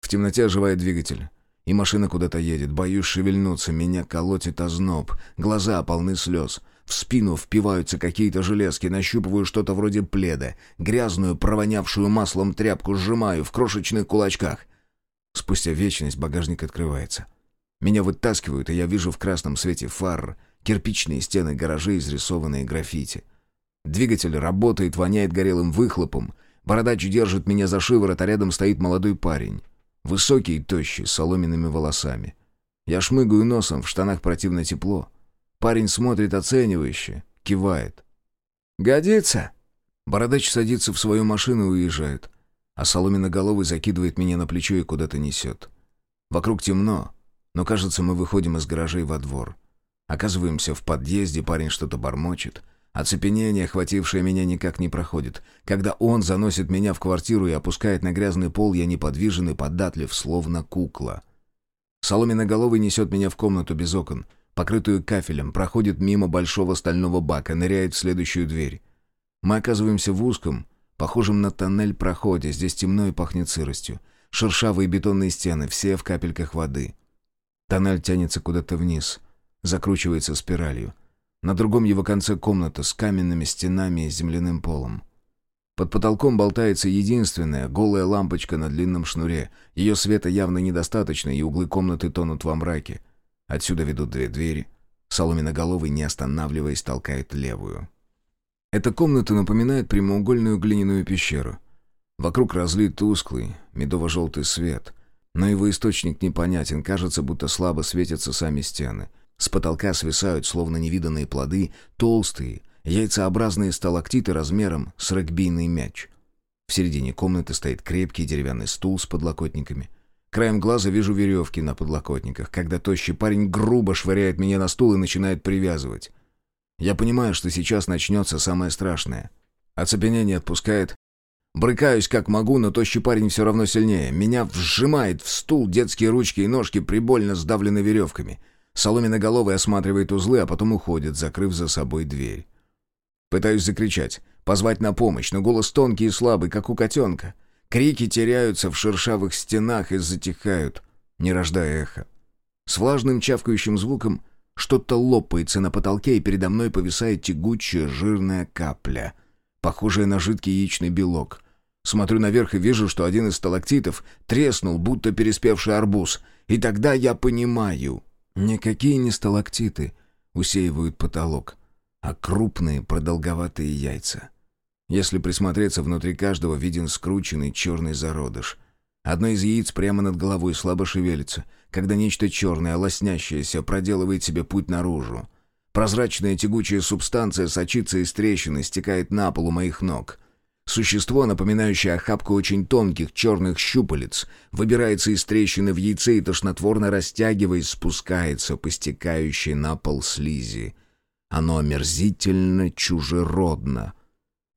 В темноте оживает двигатель. И машина куда-то едет. Боюсь шевельнуться, меня колотит озноб. Глаза полны слез. В спину впиваются какие-то железки, нащупываю что-то вроде пледа. Грязную, провонявшую маслом тряпку сжимаю в крошечных кулачках. Спустя вечность багажник открывается. Меня вытаскивают, и я вижу в красном свете фар Кирпичные стены гаражей, изрисованные граффити. Двигатель работает, воняет горелым выхлопом. Бородач держит меня за шиворот, а рядом стоит молодой парень. Высокий и тощий, с соломенными волосами. Я шмыгаю носом, в штанах противно тепло. Парень смотрит оценивающе, кивает. «Годится!» Бородач садится в свою машину и уезжает, а соломенноголовый закидывает меня на плечо и куда-то несет. Вокруг темно, но кажется, мы выходим из гаражей во двор. Оказываемся в подъезде, парень что-то бормочет. Оцепенение, охватившее меня, никак не проходит. Когда он заносит меня в квартиру и опускает на грязный пол, я неподвижен и податлив, словно кукла. Соломенноголовый несет меня в комнату без окон, покрытую кафелем, проходит мимо большого стального бака, ныряет в следующую дверь. Мы оказываемся в узком, похожем на тоннель проходе, здесь темно и пахнет сыростью. Шершавые бетонные стены, все в капельках воды. Тоннель тянется куда-то вниз, закручивается спиралью. На другом его конце комната с каменными стенами и земляным полом. Под потолком болтается единственная, голая лампочка на длинном шнуре. Ее света явно недостаточно, и углы комнаты тонут во мраке. Отсюда ведут две двери. Соломенноголовый, не останавливаясь, толкает левую. Эта комната напоминает прямоугольную глиняную пещеру. Вокруг разлит тусклый, медово-желтый свет. Но его источник непонятен, кажется, будто слабо светятся сами стены. С потолка свисают, словно невиданные плоды, толстые, яйцеобразные сталактиты размером с регбийный мяч. В середине комнаты стоит крепкий деревянный стул с подлокотниками. Краем глаза вижу веревки на подлокотниках, когда тощий парень грубо швыряет меня на стул и начинает привязывать. Я понимаю, что сейчас начнется самое страшное. Оцепенение отпускает. Брыкаюсь как могу, но тощий парень все равно сильнее. Меня вжимает в стул, детские ручки и ножки прибольно сдавлены веревками. Соломенноголовый осматривает узлы, а потом уходит, закрыв за собой дверь. Пытаюсь закричать, позвать на помощь, но голос тонкий и слабый, как у котенка. Крики теряются в шершавых стенах и затихают, не рождая эхо. С влажным чавкающим звуком что-то лопается на потолке, и передо мной повисает тягучая жирная капля, похожая на жидкий яичный белок. Смотрю наверх и вижу, что один из сталактитов треснул, будто переспевший арбуз. И тогда я понимаю, никакие не сталактиты усеивают потолок, а крупные продолговатые яйца. Если присмотреться, внутри каждого виден скрученный черный зародыш. Одно из яиц прямо над головой слабо шевелится, когда нечто черное, лоснящееся, проделывает себе путь наружу. Прозрачная тягучая субстанция сочится из трещины, стекает на пол у моих ног. Существо, напоминающее охапку очень тонких черных щупалец, выбирается из трещины в яйце и тошнотворно растягиваясь спускается по стекающей на пол слизи. Оно омерзительно чужеродно.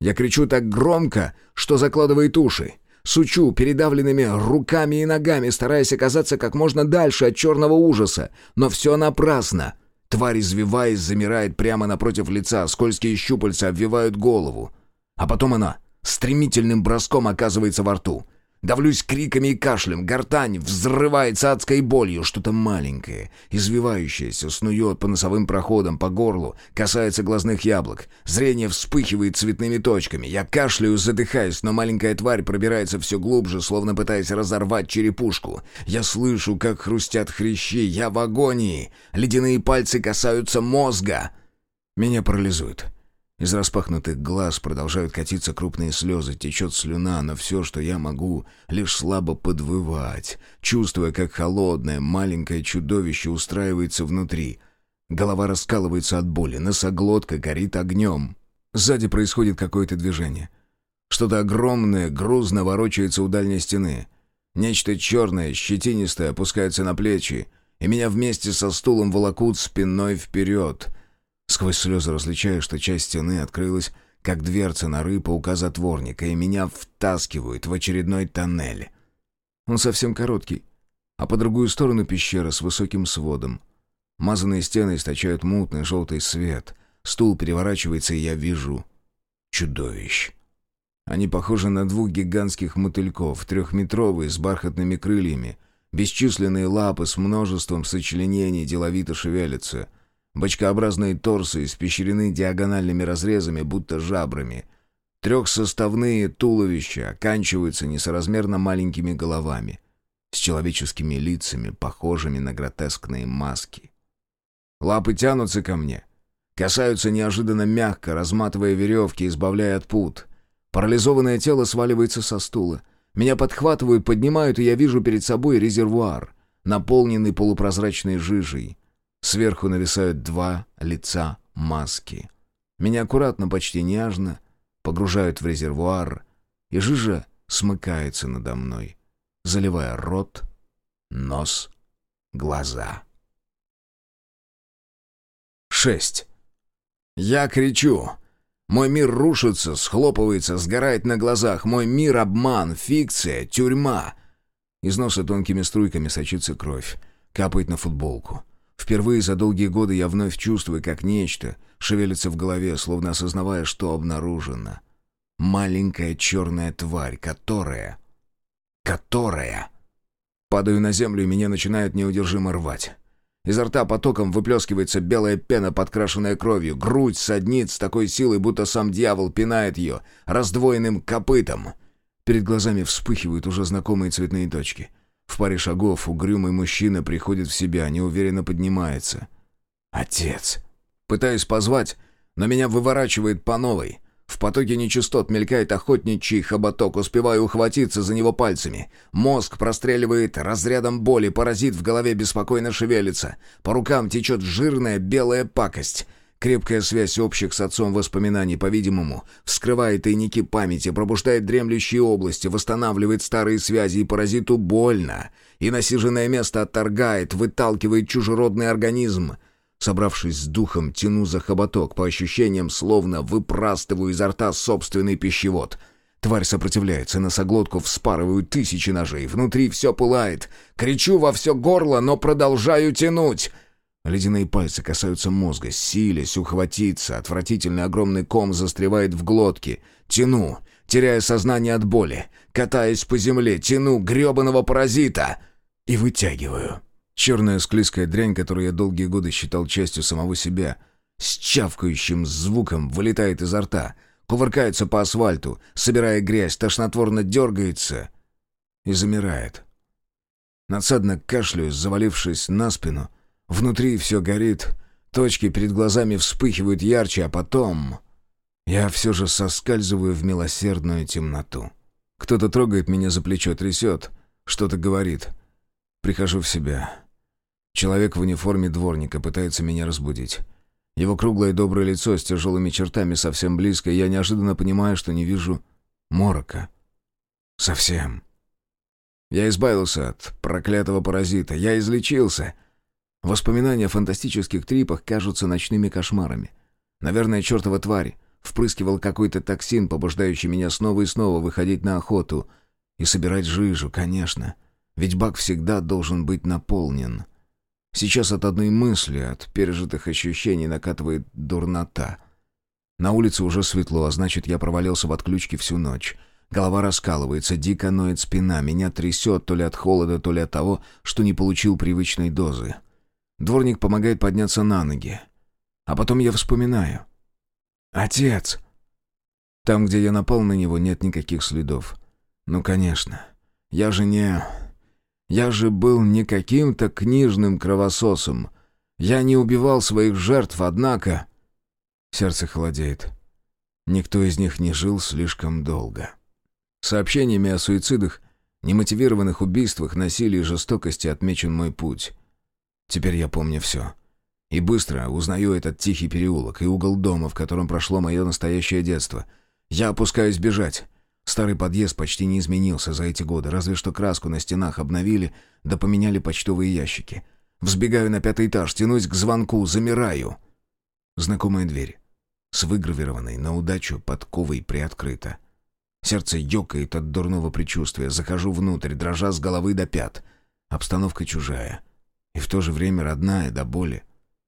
Я кричу так громко, что закладывает уши. Сучу передавленными руками и ногами, стараясь оказаться как можно дальше от черного ужаса. Но все напрасно. Тварь, извиваясь, замирает прямо напротив лица, скользкие щупальца обвивают голову. А потом она стремительным броском оказывается во рту. Давлюсь криками и кашлем, гортань взрывается адской болью, что-то маленькое, извивающееся, снует по носовым проходам, по горлу, касается глазных яблок. Зрение вспыхивает цветными точками. Я кашляю, задыхаюсь, но маленькая тварь пробирается все глубже, словно пытаясь разорвать черепушку. Я слышу, как хрустят хрящи, я в агонии. Ледяные пальцы касаются мозга. Меня парализует. Из распахнутых глаз продолжают катиться крупные слезы, течет слюна, но все, что я могу, лишь слабо подвывать, чувствуя, как холодное маленькое чудовище устраивается внутри. Голова раскалывается от боли, носоглотка горит огнем. Сзади происходит какое-то движение. Что-то огромное, грузно ворочается у дальней стены. Нечто черное, щетинистое опускается на плечи, и меня вместе со стулом волокут спиной вперед — Сквозь слезы различаю, что часть стены открылась, как дверца норы паука-затворника, и меня втаскивают в очередной тоннель. Он совсем короткий, а по другую сторону пещера с высоким сводом. Мазанные стены источают мутный желтый свет. Стул переворачивается, и я вижу чудовищ. Они похожи на двух гигантских мотыльков, трехметровые, с бархатными крыльями. Бесчисленные лапы с множеством сочленений деловито шевелятся — Бочкообразные торсы испещрены диагональными разрезами, будто жабрами. Трехсоставные туловища оканчиваются несоразмерно маленькими головами, с человеческими лицами, похожими на гротескные маски. Лапы тянутся ко мне. Касаются неожиданно мягко, разматывая веревки, избавляя от пут. Парализованное тело сваливается со стула. Меня подхватывают, поднимают, и я вижу перед собой резервуар, наполненный полупрозрачной жижей. Сверху нависают два лица маски. Меня аккуратно, почти нежно, погружают в резервуар, и жижа смыкается надо мной, заливая рот, нос, глаза. 6. Я кричу. Мой мир рушится, схлопывается, сгорает на глазах. Мой мир — обман, фикция, тюрьма. Из носа тонкими струйками сочится кровь. Капает на футболку. Впервые за долгие годы я вновь чувствую, как нечто шевелится в голове, словно осознавая, что обнаружено. Маленькая черная тварь, которая... Которая... Падаю на землю, и меня начинает неудержимо рвать. Изо рта потоком выплескивается белая пена, подкрашенная кровью. Грудь саднит с такой силой, будто сам дьявол пинает ее раздвоенным копытом. Перед глазами вспыхивают уже знакомые цветные точки. В паре шагов угрюмый мужчина приходит в себя, неуверенно поднимается. «Отец!» Пытаюсь позвать, но меня выворачивает по новой. В потоке нечистот мелькает охотничий хоботок, успеваю ухватиться за него пальцами. Мозг простреливает разрядом боли, паразит в голове беспокойно шевелится. По рукам течет жирная белая пакость. Крепкая связь общих с отцом воспоминаний, по-видимому, вскрывает тайники памяти, пробуждает дремлющие области, восстанавливает старые связи, и паразиту больно. И насиженное место отторгает, выталкивает чужеродный организм — Собравшись с духом, тяну за хоботок, по ощущениям, словно выпрастываю изо рта собственный пищевод. Тварь сопротивляется, носоглотку вспарываю тысячи ножей, внутри все пылает. Кричу во все горло, но продолжаю тянуть. Ледяные пальцы касаются мозга, силясь ухватиться. Отвратительный огромный ком застревает в глотке. Тяну, теряя сознание от боли. Катаясь по земле, тяну гребаного паразита и вытягиваю. Черная склизкая дрянь, которую я долгие годы считал частью самого себя, с чавкающим звуком вылетает изо рта, кувыркается по асфальту, собирая грязь, тошнотворно дергается и замирает. Надсадно кашляю, завалившись на спину. Внутри все горит, точки перед глазами вспыхивают ярче, а потом... Я все же соскальзываю в милосердную темноту. Кто-то трогает меня за плечо, трясет, что-то говорит. Прихожу в себя. Человек в униформе дворника пытается меня разбудить. Его круглое доброе лицо с тяжелыми чертами совсем близко, и я неожиданно понимаю, что не вижу морока. Совсем. Я избавился от проклятого паразита. Я излечился. Воспоминания о фантастических трипах кажутся ночными кошмарами. Наверное, чертова тварь впрыскивал какой-то токсин, побуждающий меня снова и снова выходить на охоту и собирать жижу, конечно. Ведь бак всегда должен быть наполнен. Сейчас от одной мысли, от пережитых ощущений накатывает дурнота. На улице уже светло, а значит, я провалился в отключке всю ночь. Голова раскалывается, дико ноет спина, меня трясет то ли от холода, то ли от того, что не получил привычной дозы. Дворник помогает подняться на ноги. А потом я вспоминаю. «Отец!» Там, где я напал на него, нет никаких следов. Ну, конечно. Я же не... Я же был не каким-то книжным кровососом. Я не убивал своих жертв, однако... Сердце холодеет. Никто из них не жил слишком долго. Сообщениями о суицидах, немотивированных убийствах, насилии и жестокости отмечен мой путь. Теперь я помню все. И быстро узнаю этот тихий переулок и угол дома, в котором прошло мое настоящее детство. Я опускаюсь бежать. Старый подъезд почти не изменился за эти годы, разве что краску на стенах обновили, да поменяли почтовые ящики. Взбегаю на пятый этаж, тянусь к звонку, замираю. Знакомая дверь. С выгравированной на удачу подковой приоткрыта. Сердце ёкает от дурного предчувствия. Захожу внутрь, дрожа с головы до пят. Обстановка чужая. И в то же время родная до боли.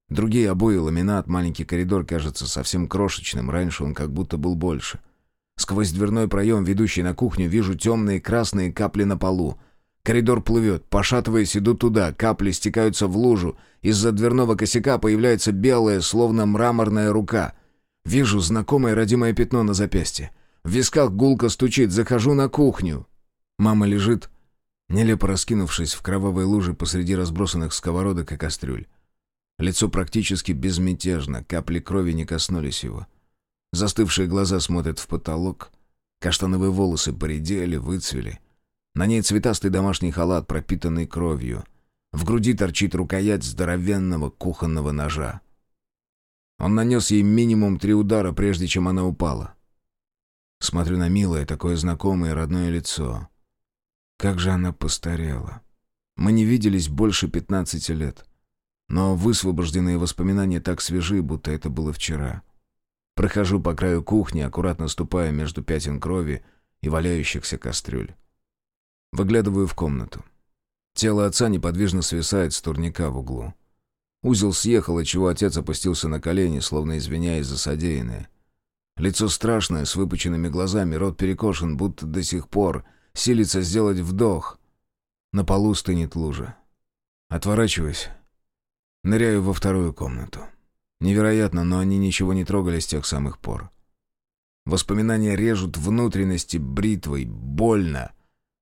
Другие обои, ламинат, маленький коридор кажется совсем крошечным. Раньше он как будто был больше — Сквозь дверной проем, ведущий на кухню, вижу темные красные капли на полу. Коридор плывет, пошатываясь, иду туда, капли стекаются в лужу. Из-за дверного косяка появляется белая, словно мраморная рука. Вижу знакомое родимое пятно на запястье. В висках гулко стучит, захожу на кухню. Мама лежит, нелепо раскинувшись в кровавой луже посреди разбросанных сковородок и кастрюль. Лицо практически безмятежно, капли крови не коснулись его. Застывшие глаза смотрят в потолок. Каштановые волосы поредели, выцвели. На ней цветастый домашний халат, пропитанный кровью. В груди торчит рукоять здоровенного кухонного ножа. Он нанес ей минимум три удара, прежде чем она упала. Смотрю на милое, такое знакомое родное лицо. Как же она постарела. Мы не виделись больше пятнадцати лет. Но высвобожденные воспоминания так свежи, будто это было вчера. Прохожу по краю кухни, аккуратно ступая между пятен крови и валяющихся кастрюль. Выглядываю в комнату. Тело отца неподвижно свисает с турника в углу. Узел съехал, отчего отец опустился на колени, словно извиняясь за содеянное. Лицо страшное, с выпученными глазами, рот перекошен, будто до сих пор силится сделать вдох. На полу стынет лужа. Отворачиваюсь. Ныряю во вторую комнату. Невероятно, но они ничего не трогали с тех самых пор. Воспоминания режут внутренности бритвой, больно.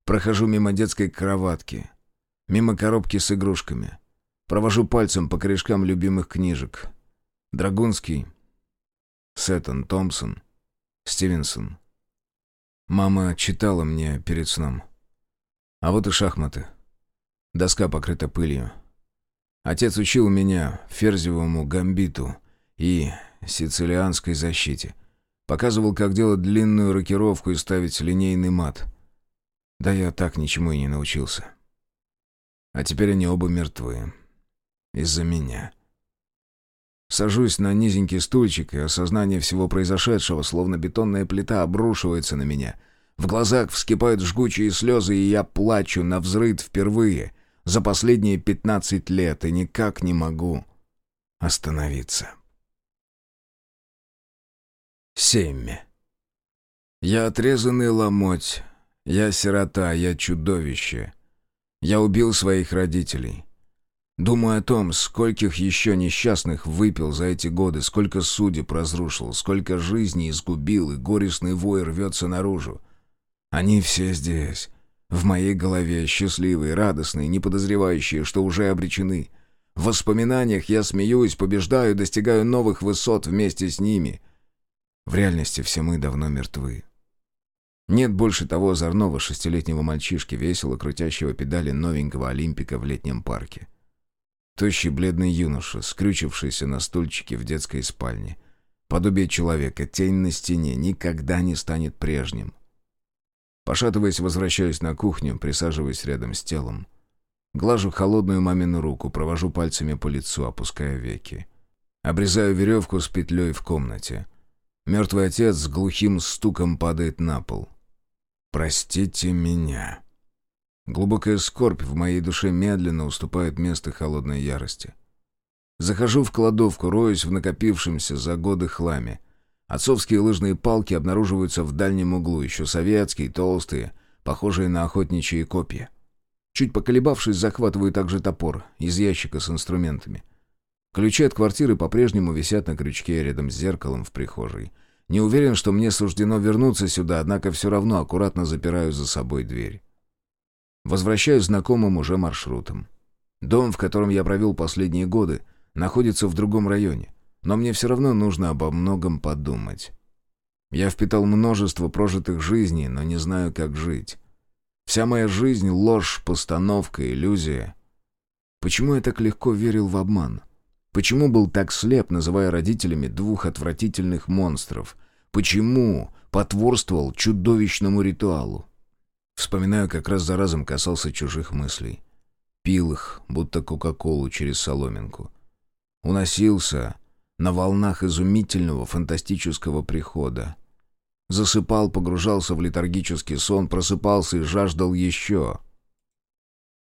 Прохожу мимо детской кроватки, мимо коробки с игрушками. Провожу пальцем по корешкам любимых книжек. Драгунский, Сеттон Томпсон, Стивенсон. Мама читала мне перед сном. А вот и шахматы. Доска покрыта пылью. Отец учил меня ферзевому гамбиту и сицилианской защите. Показывал, как делать длинную рокировку и ставить линейный мат. Да я так ничему и не научился. А теперь они оба мертвы. Из-за меня. Сажусь на низенький стульчик, и осознание всего произошедшего, словно бетонная плита, обрушивается на меня. В глазах вскипают жгучие слезы, и я плачу на взрыв впервые — за последние пятнадцать лет и никак не могу остановиться. Семь. Я отрезанный ломоть, я сирота, я чудовище. Я убил своих родителей. Думаю о том, скольких еще несчастных выпил за эти годы, сколько судеб разрушил, сколько жизней изгубил, и горестный вой рвется наружу. Они все здесь, в моей голове счастливые, радостные, не подозревающие, что уже обречены. В воспоминаниях я смеюсь, побеждаю, достигаю новых высот вместе с ними. В реальности все мы давно мертвы. Нет больше того озорного шестилетнего мальчишки, весело крутящего педали новенького Олимпика в летнем парке. Тощий бледный юноша, скрючившийся на стульчике в детской спальне. Подобие человека, тень на стене, никогда не станет прежним. Пошатываясь, возвращаюсь на кухню, присаживаясь рядом с телом. Глажу холодную мамину руку, провожу пальцами по лицу, опуская веки. Обрезаю веревку с петлей в комнате. Мертвый отец с глухим стуком падает на пол. «Простите меня». Глубокая скорбь в моей душе медленно уступает место холодной ярости. Захожу в кладовку, роюсь в накопившемся за годы хламе. Отцовские лыжные палки обнаруживаются в дальнем углу, еще советские, толстые, похожие на охотничьи копья. Чуть поколебавшись, захватываю также топор из ящика с инструментами. Ключи от квартиры по-прежнему висят на крючке рядом с зеркалом в прихожей. Не уверен, что мне суждено вернуться сюда, однако все равно аккуратно запираю за собой дверь. Возвращаюсь знакомым уже маршрутом. Дом, в котором я провел последние годы, находится в другом районе но мне все равно нужно обо многом подумать. Я впитал множество прожитых жизней, но не знаю, как жить. Вся моя жизнь — ложь, постановка, иллюзия. Почему я так легко верил в обман? Почему был так слеп, называя родителями двух отвратительных монстров? Почему потворствовал чудовищному ритуалу? Вспоминаю, как раз за разом касался чужих мыслей. Пил их, будто Кока-Колу через соломинку. Уносился, на волнах изумительного фантастического прихода. Засыпал, погружался в летаргический сон, просыпался и жаждал еще.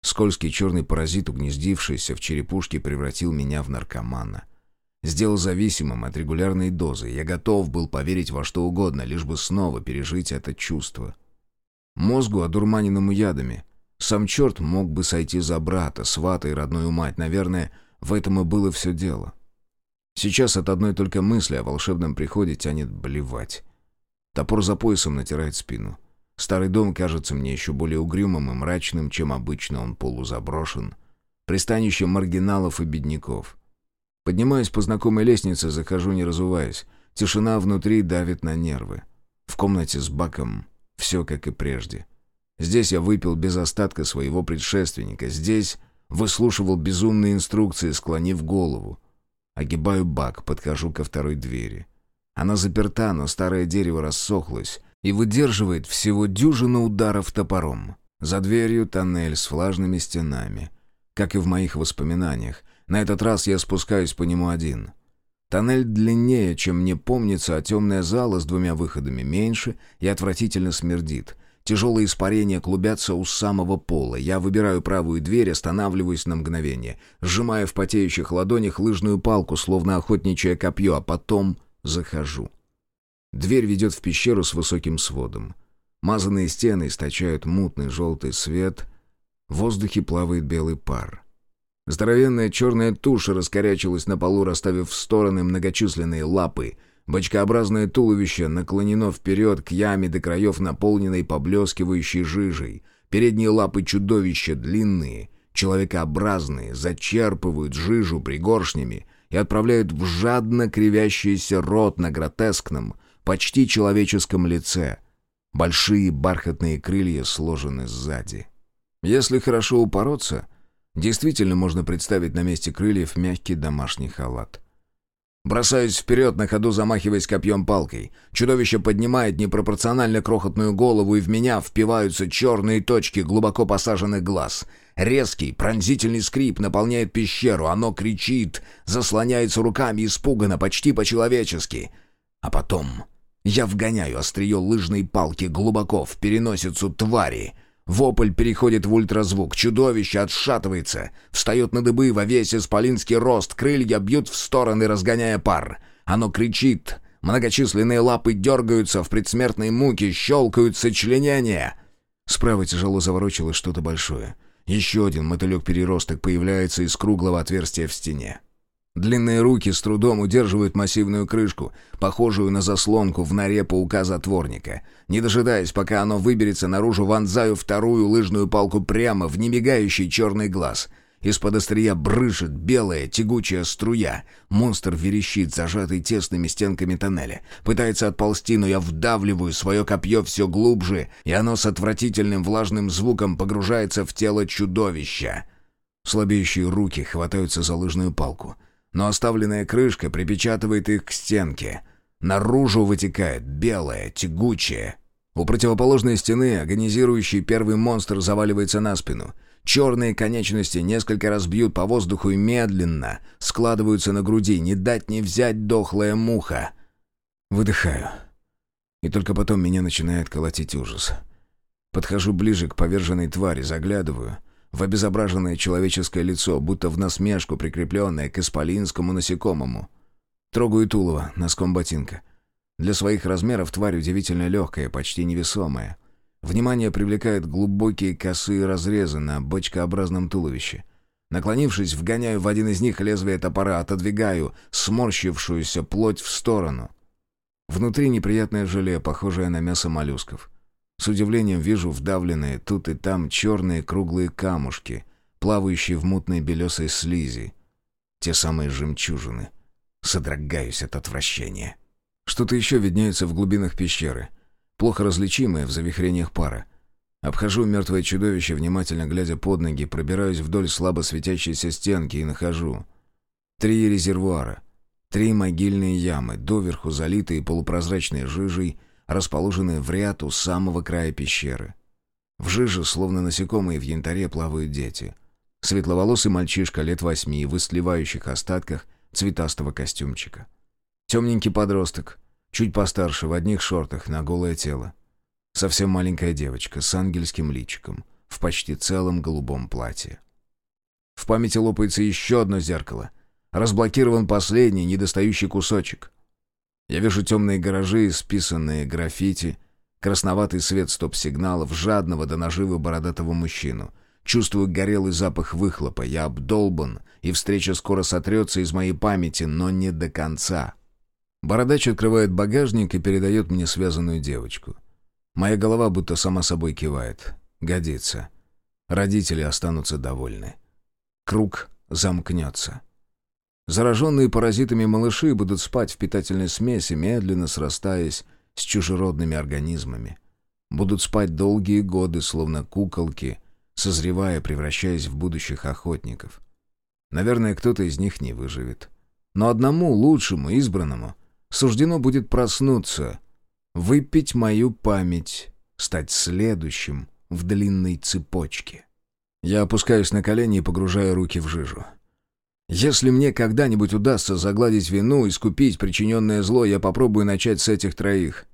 Скользкий черный паразит, угнездившийся в черепушке, превратил меня в наркомана. Сделал зависимым от регулярной дозы. Я готов был поверить во что угодно, лишь бы снова пережить это чувство. Мозгу, одурманенному ядами. Сам черт мог бы сойти за брата, свата и родную мать. Наверное, в этом и было все дело. Сейчас от одной только мысли о волшебном приходе тянет блевать. Топор за поясом натирает спину. Старый дом кажется мне еще более угрюмым и мрачным, чем обычно он полузаброшен. Пристанище маргиналов и бедняков. Поднимаюсь по знакомой лестнице, захожу не разуваясь. Тишина внутри давит на нервы. В комнате с баком все как и прежде. Здесь я выпил без остатка своего предшественника. Здесь выслушивал безумные инструкции, склонив голову. Огибаю бак, подхожу ко второй двери. Она заперта, но старое дерево рассохлось и выдерживает всего дюжину ударов топором. За дверью тоннель с влажными стенами. Как и в моих воспоминаниях, на этот раз я спускаюсь по нему один. Тоннель длиннее, чем мне помнится, а темная зала с двумя выходами меньше и отвратительно смердит. Тяжелые испарения клубятся у самого пола. Я выбираю правую дверь, останавливаюсь на мгновение, сжимая в потеющих ладонях лыжную палку, словно охотничье копье, а потом захожу. Дверь ведет в пещеру с высоким сводом. Мазанные стены источают мутный желтый свет. В воздухе плавает белый пар. Здоровенная черная туша раскорячилась на полу, расставив в стороны многочисленные лапы. Бочкообразное туловище наклонено вперед к яме до краев, наполненной поблескивающей жижей. Передние лапы чудовища длинные, человекообразные, зачерпывают жижу пригоршнями и отправляют в жадно кривящийся рот на гротескном, почти человеческом лице. Большие бархатные крылья сложены сзади. Если хорошо упороться — Действительно можно представить на месте крыльев мягкий домашний халат. Бросаюсь вперед, на ходу замахиваясь копьем-палкой. Чудовище поднимает непропорционально крохотную голову, и в меня впиваются черные точки глубоко посаженных глаз. Резкий, пронзительный скрип наполняет пещеру. Оно кричит, заслоняется руками испуганно, почти по-человечески. А потом я вгоняю острие лыжной палки глубоко в переносицу твари — Вопль переходит в ультразвук. Чудовище отшатывается. Встает на дыбы во весь исполинский рост. Крылья бьют в стороны, разгоняя пар. Оно кричит. Многочисленные лапы дергаются в предсмертной муке, щелкают сочленения. Справа тяжело заворочилось что-то большое. Еще один мотылек-переросток появляется из круглого отверстия в стене. Длинные руки с трудом удерживают массивную крышку, похожую на заслонку в норе паука-затворника. Не дожидаясь, пока оно выберется наружу, вонзаю вторую лыжную палку прямо в немигающий черный глаз. Из-под острия брышет белая тягучая струя. Монстр верещит, зажатый тесными стенками тоннеля. Пытается отползти, но я вдавливаю свое копье все глубже, и оно с отвратительным влажным звуком погружается в тело чудовища. Слабеющие руки хватаются за лыжную палку — но оставленная крышка припечатывает их к стенке. Наружу вытекает белое, тягучее. У противоположной стены агонизирующий первый монстр заваливается на спину. Черные конечности несколько раз бьют по воздуху и медленно складываются на груди. Не дать не взять дохлая муха. Выдыхаю. И только потом меня начинает колотить ужас. Подхожу ближе к поверженной твари, заглядываю — в обезображенное человеческое лицо, будто в насмешку прикрепленное к исполинскому насекомому. Трогаю тулово носком ботинка. Для своих размеров тварь удивительно легкая, почти невесомая. Внимание привлекает глубокие косые разрезы на бочкообразном туловище. Наклонившись, вгоняю в один из них лезвие топора, отодвигаю сморщившуюся плоть в сторону. Внутри неприятное желе, похожее на мясо моллюсков. С удивлением вижу вдавленные тут и там черные круглые камушки, плавающие в мутной белесой слизи. Те самые жемчужины. Содрогаюсь от отвращения. Что-то еще виднеется в глубинах пещеры. Плохо различимое в завихрениях пара. Обхожу мертвое чудовище, внимательно глядя под ноги, пробираюсь вдоль слабо светящейся стенки и нахожу. Три резервуара. Три могильные ямы, доверху залитые полупрозрачной жижей, расположенные в ряд у самого края пещеры. В жиже, словно насекомые в янтаре, плавают дети. Светловолосый мальчишка лет восьми в истлевающих остатках цветастого костюмчика. Темненький подросток, чуть постарше, в одних шортах, на голое тело. Совсем маленькая девочка с ангельским личиком, в почти целом голубом платье. В памяти лопается еще одно зеркало. Разблокирован последний, недостающий кусочек. Я вижу темные гаражи, списанные граффити, красноватый свет стоп-сигналов, жадного до наживы бородатого мужчину. Чувствую горелый запах выхлопа. Я обдолбан, и встреча скоро сотрется из моей памяти, но не до конца. Бородач открывает багажник и передает мне связанную девочку. Моя голова будто сама собой кивает. Годится. Родители останутся довольны. Круг замкнется. Зараженные паразитами малыши будут спать в питательной смеси, медленно срастаясь с чужеродными организмами. Будут спать долгие годы, словно куколки, созревая, превращаясь в будущих охотников. Наверное, кто-то из них не выживет. Но одному, лучшему, избранному, суждено будет проснуться, выпить мою память, стать следующим в длинной цепочке. Я опускаюсь на колени и погружаю руки в жижу. Если мне когда-нибудь удастся загладить вину, и искупить причиненное зло, я попробую начать с этих троих.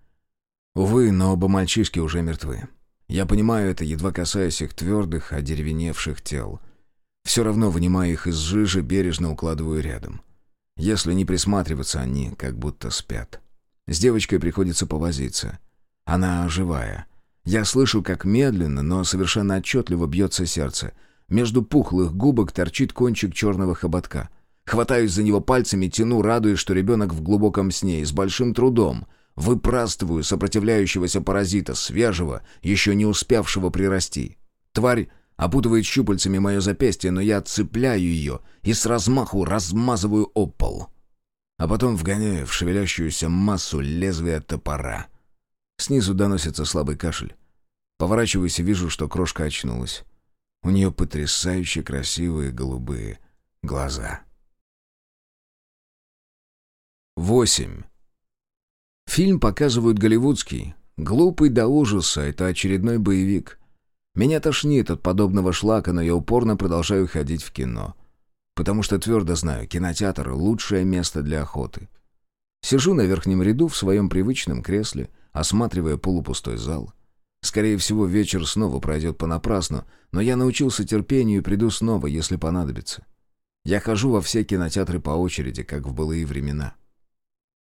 Увы, но оба мальчишки уже мертвы. Я понимаю это, едва касаясь их твердых, одеревеневших тел. Все равно вынимаю их из жижи, бережно укладываю рядом. Если не присматриваться, они как будто спят. С девочкой приходится повозиться. Она живая. Я слышу, как медленно, но совершенно отчетливо бьется сердце — между пухлых губок торчит кончик черного хоботка. Хватаюсь за него пальцами, тяну, радуясь, что ребенок в глубоком сне и с большим трудом. Выпрастываю сопротивляющегося паразита, свежего, еще не успевшего прирасти. Тварь опутывает щупальцами мое запястье, но я отцепляю ее и с размаху размазываю об пол. А потом вгоняю в шевелящуюся массу лезвия топора. Снизу доносится слабый кашель. Поворачиваюсь и вижу, что крошка очнулась. У нее потрясающе красивые голубые глаза. 8. Фильм показывают голливудский. Глупый до ужаса, это очередной боевик. Меня тошнит от подобного шлака, но я упорно продолжаю ходить в кино. Потому что твердо знаю, кинотеатр — лучшее место для охоты. Сижу на верхнем ряду в своем привычном кресле, осматривая полупустой зал — Скорее всего, вечер снова пройдет понапрасну, но я научился терпению и приду снова, если понадобится. Я хожу во все кинотеатры по очереди, как в былые времена.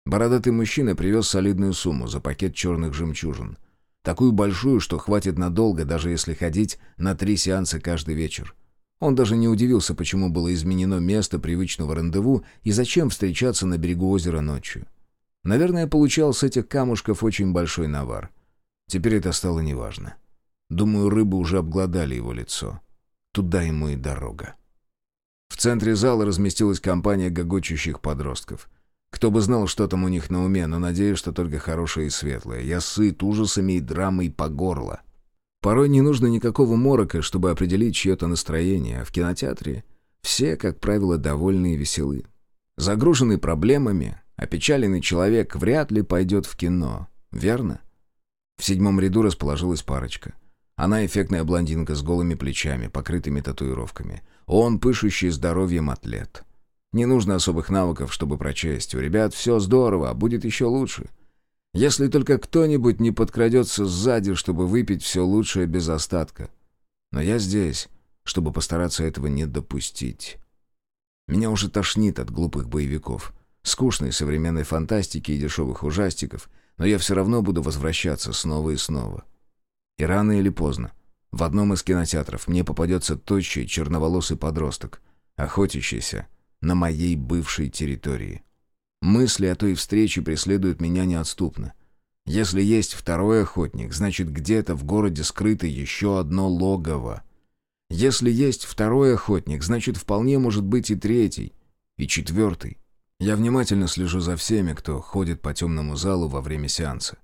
Бородатый мужчина привез солидную сумму за пакет черных жемчужин. Такую большую, что хватит надолго, даже если ходить на три сеанса каждый вечер. Он даже не удивился, почему было изменено место привычного рандеву и зачем встречаться на берегу озера ночью. Наверное, получал с этих камушков очень большой навар. Теперь это стало неважно. Думаю, рыбы уже обглодали его лицо. Туда ему и дорога. В центре зала разместилась компания гогочущих подростков. Кто бы знал, что там у них на уме, но надеюсь, что только хорошее и светлое. Я сыт ужасами и драмой по горло. Порой не нужно никакого морока, чтобы определить чье-то настроение, а в кинотеатре все, как правило, довольны и веселы. Загруженный проблемами, опечаленный человек вряд ли пойдет в кино, верно? В седьмом ряду расположилась парочка. Она эффектная блондинка с голыми плечами, покрытыми татуировками. Он пышущий здоровьем атлет. Не нужно особых навыков, чтобы прочесть. У ребят все здорово, а будет еще лучше. Если только кто-нибудь не подкрадется сзади, чтобы выпить все лучшее без остатка. Но я здесь, чтобы постараться этого не допустить. Меня уже тошнит от глупых боевиков, скучной современной фантастики и дешевых ужастиков — но я все равно буду возвращаться снова и снова. И рано или поздно в одном из кинотеатров мне попадется тощий черноволосый подросток, охотящийся на моей бывшей территории. Мысли о той встрече преследуют меня неотступно. Если есть второй охотник, значит где-то в городе скрыто еще одно логово. Если есть второй охотник, значит вполне может быть и третий, и четвертый. Я внимательно слежу за всеми, кто ходит по темному залу во время сеанса.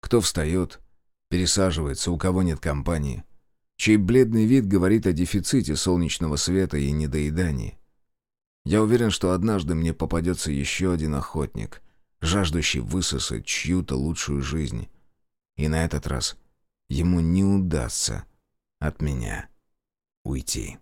Кто встает, пересаживается, у кого нет компании, чей бледный вид говорит о дефиците солнечного света и недоедании. Я уверен, что однажды мне попадется еще один охотник, жаждущий высосать чью-то лучшую жизнь. И на этот раз ему не удастся от меня уйти.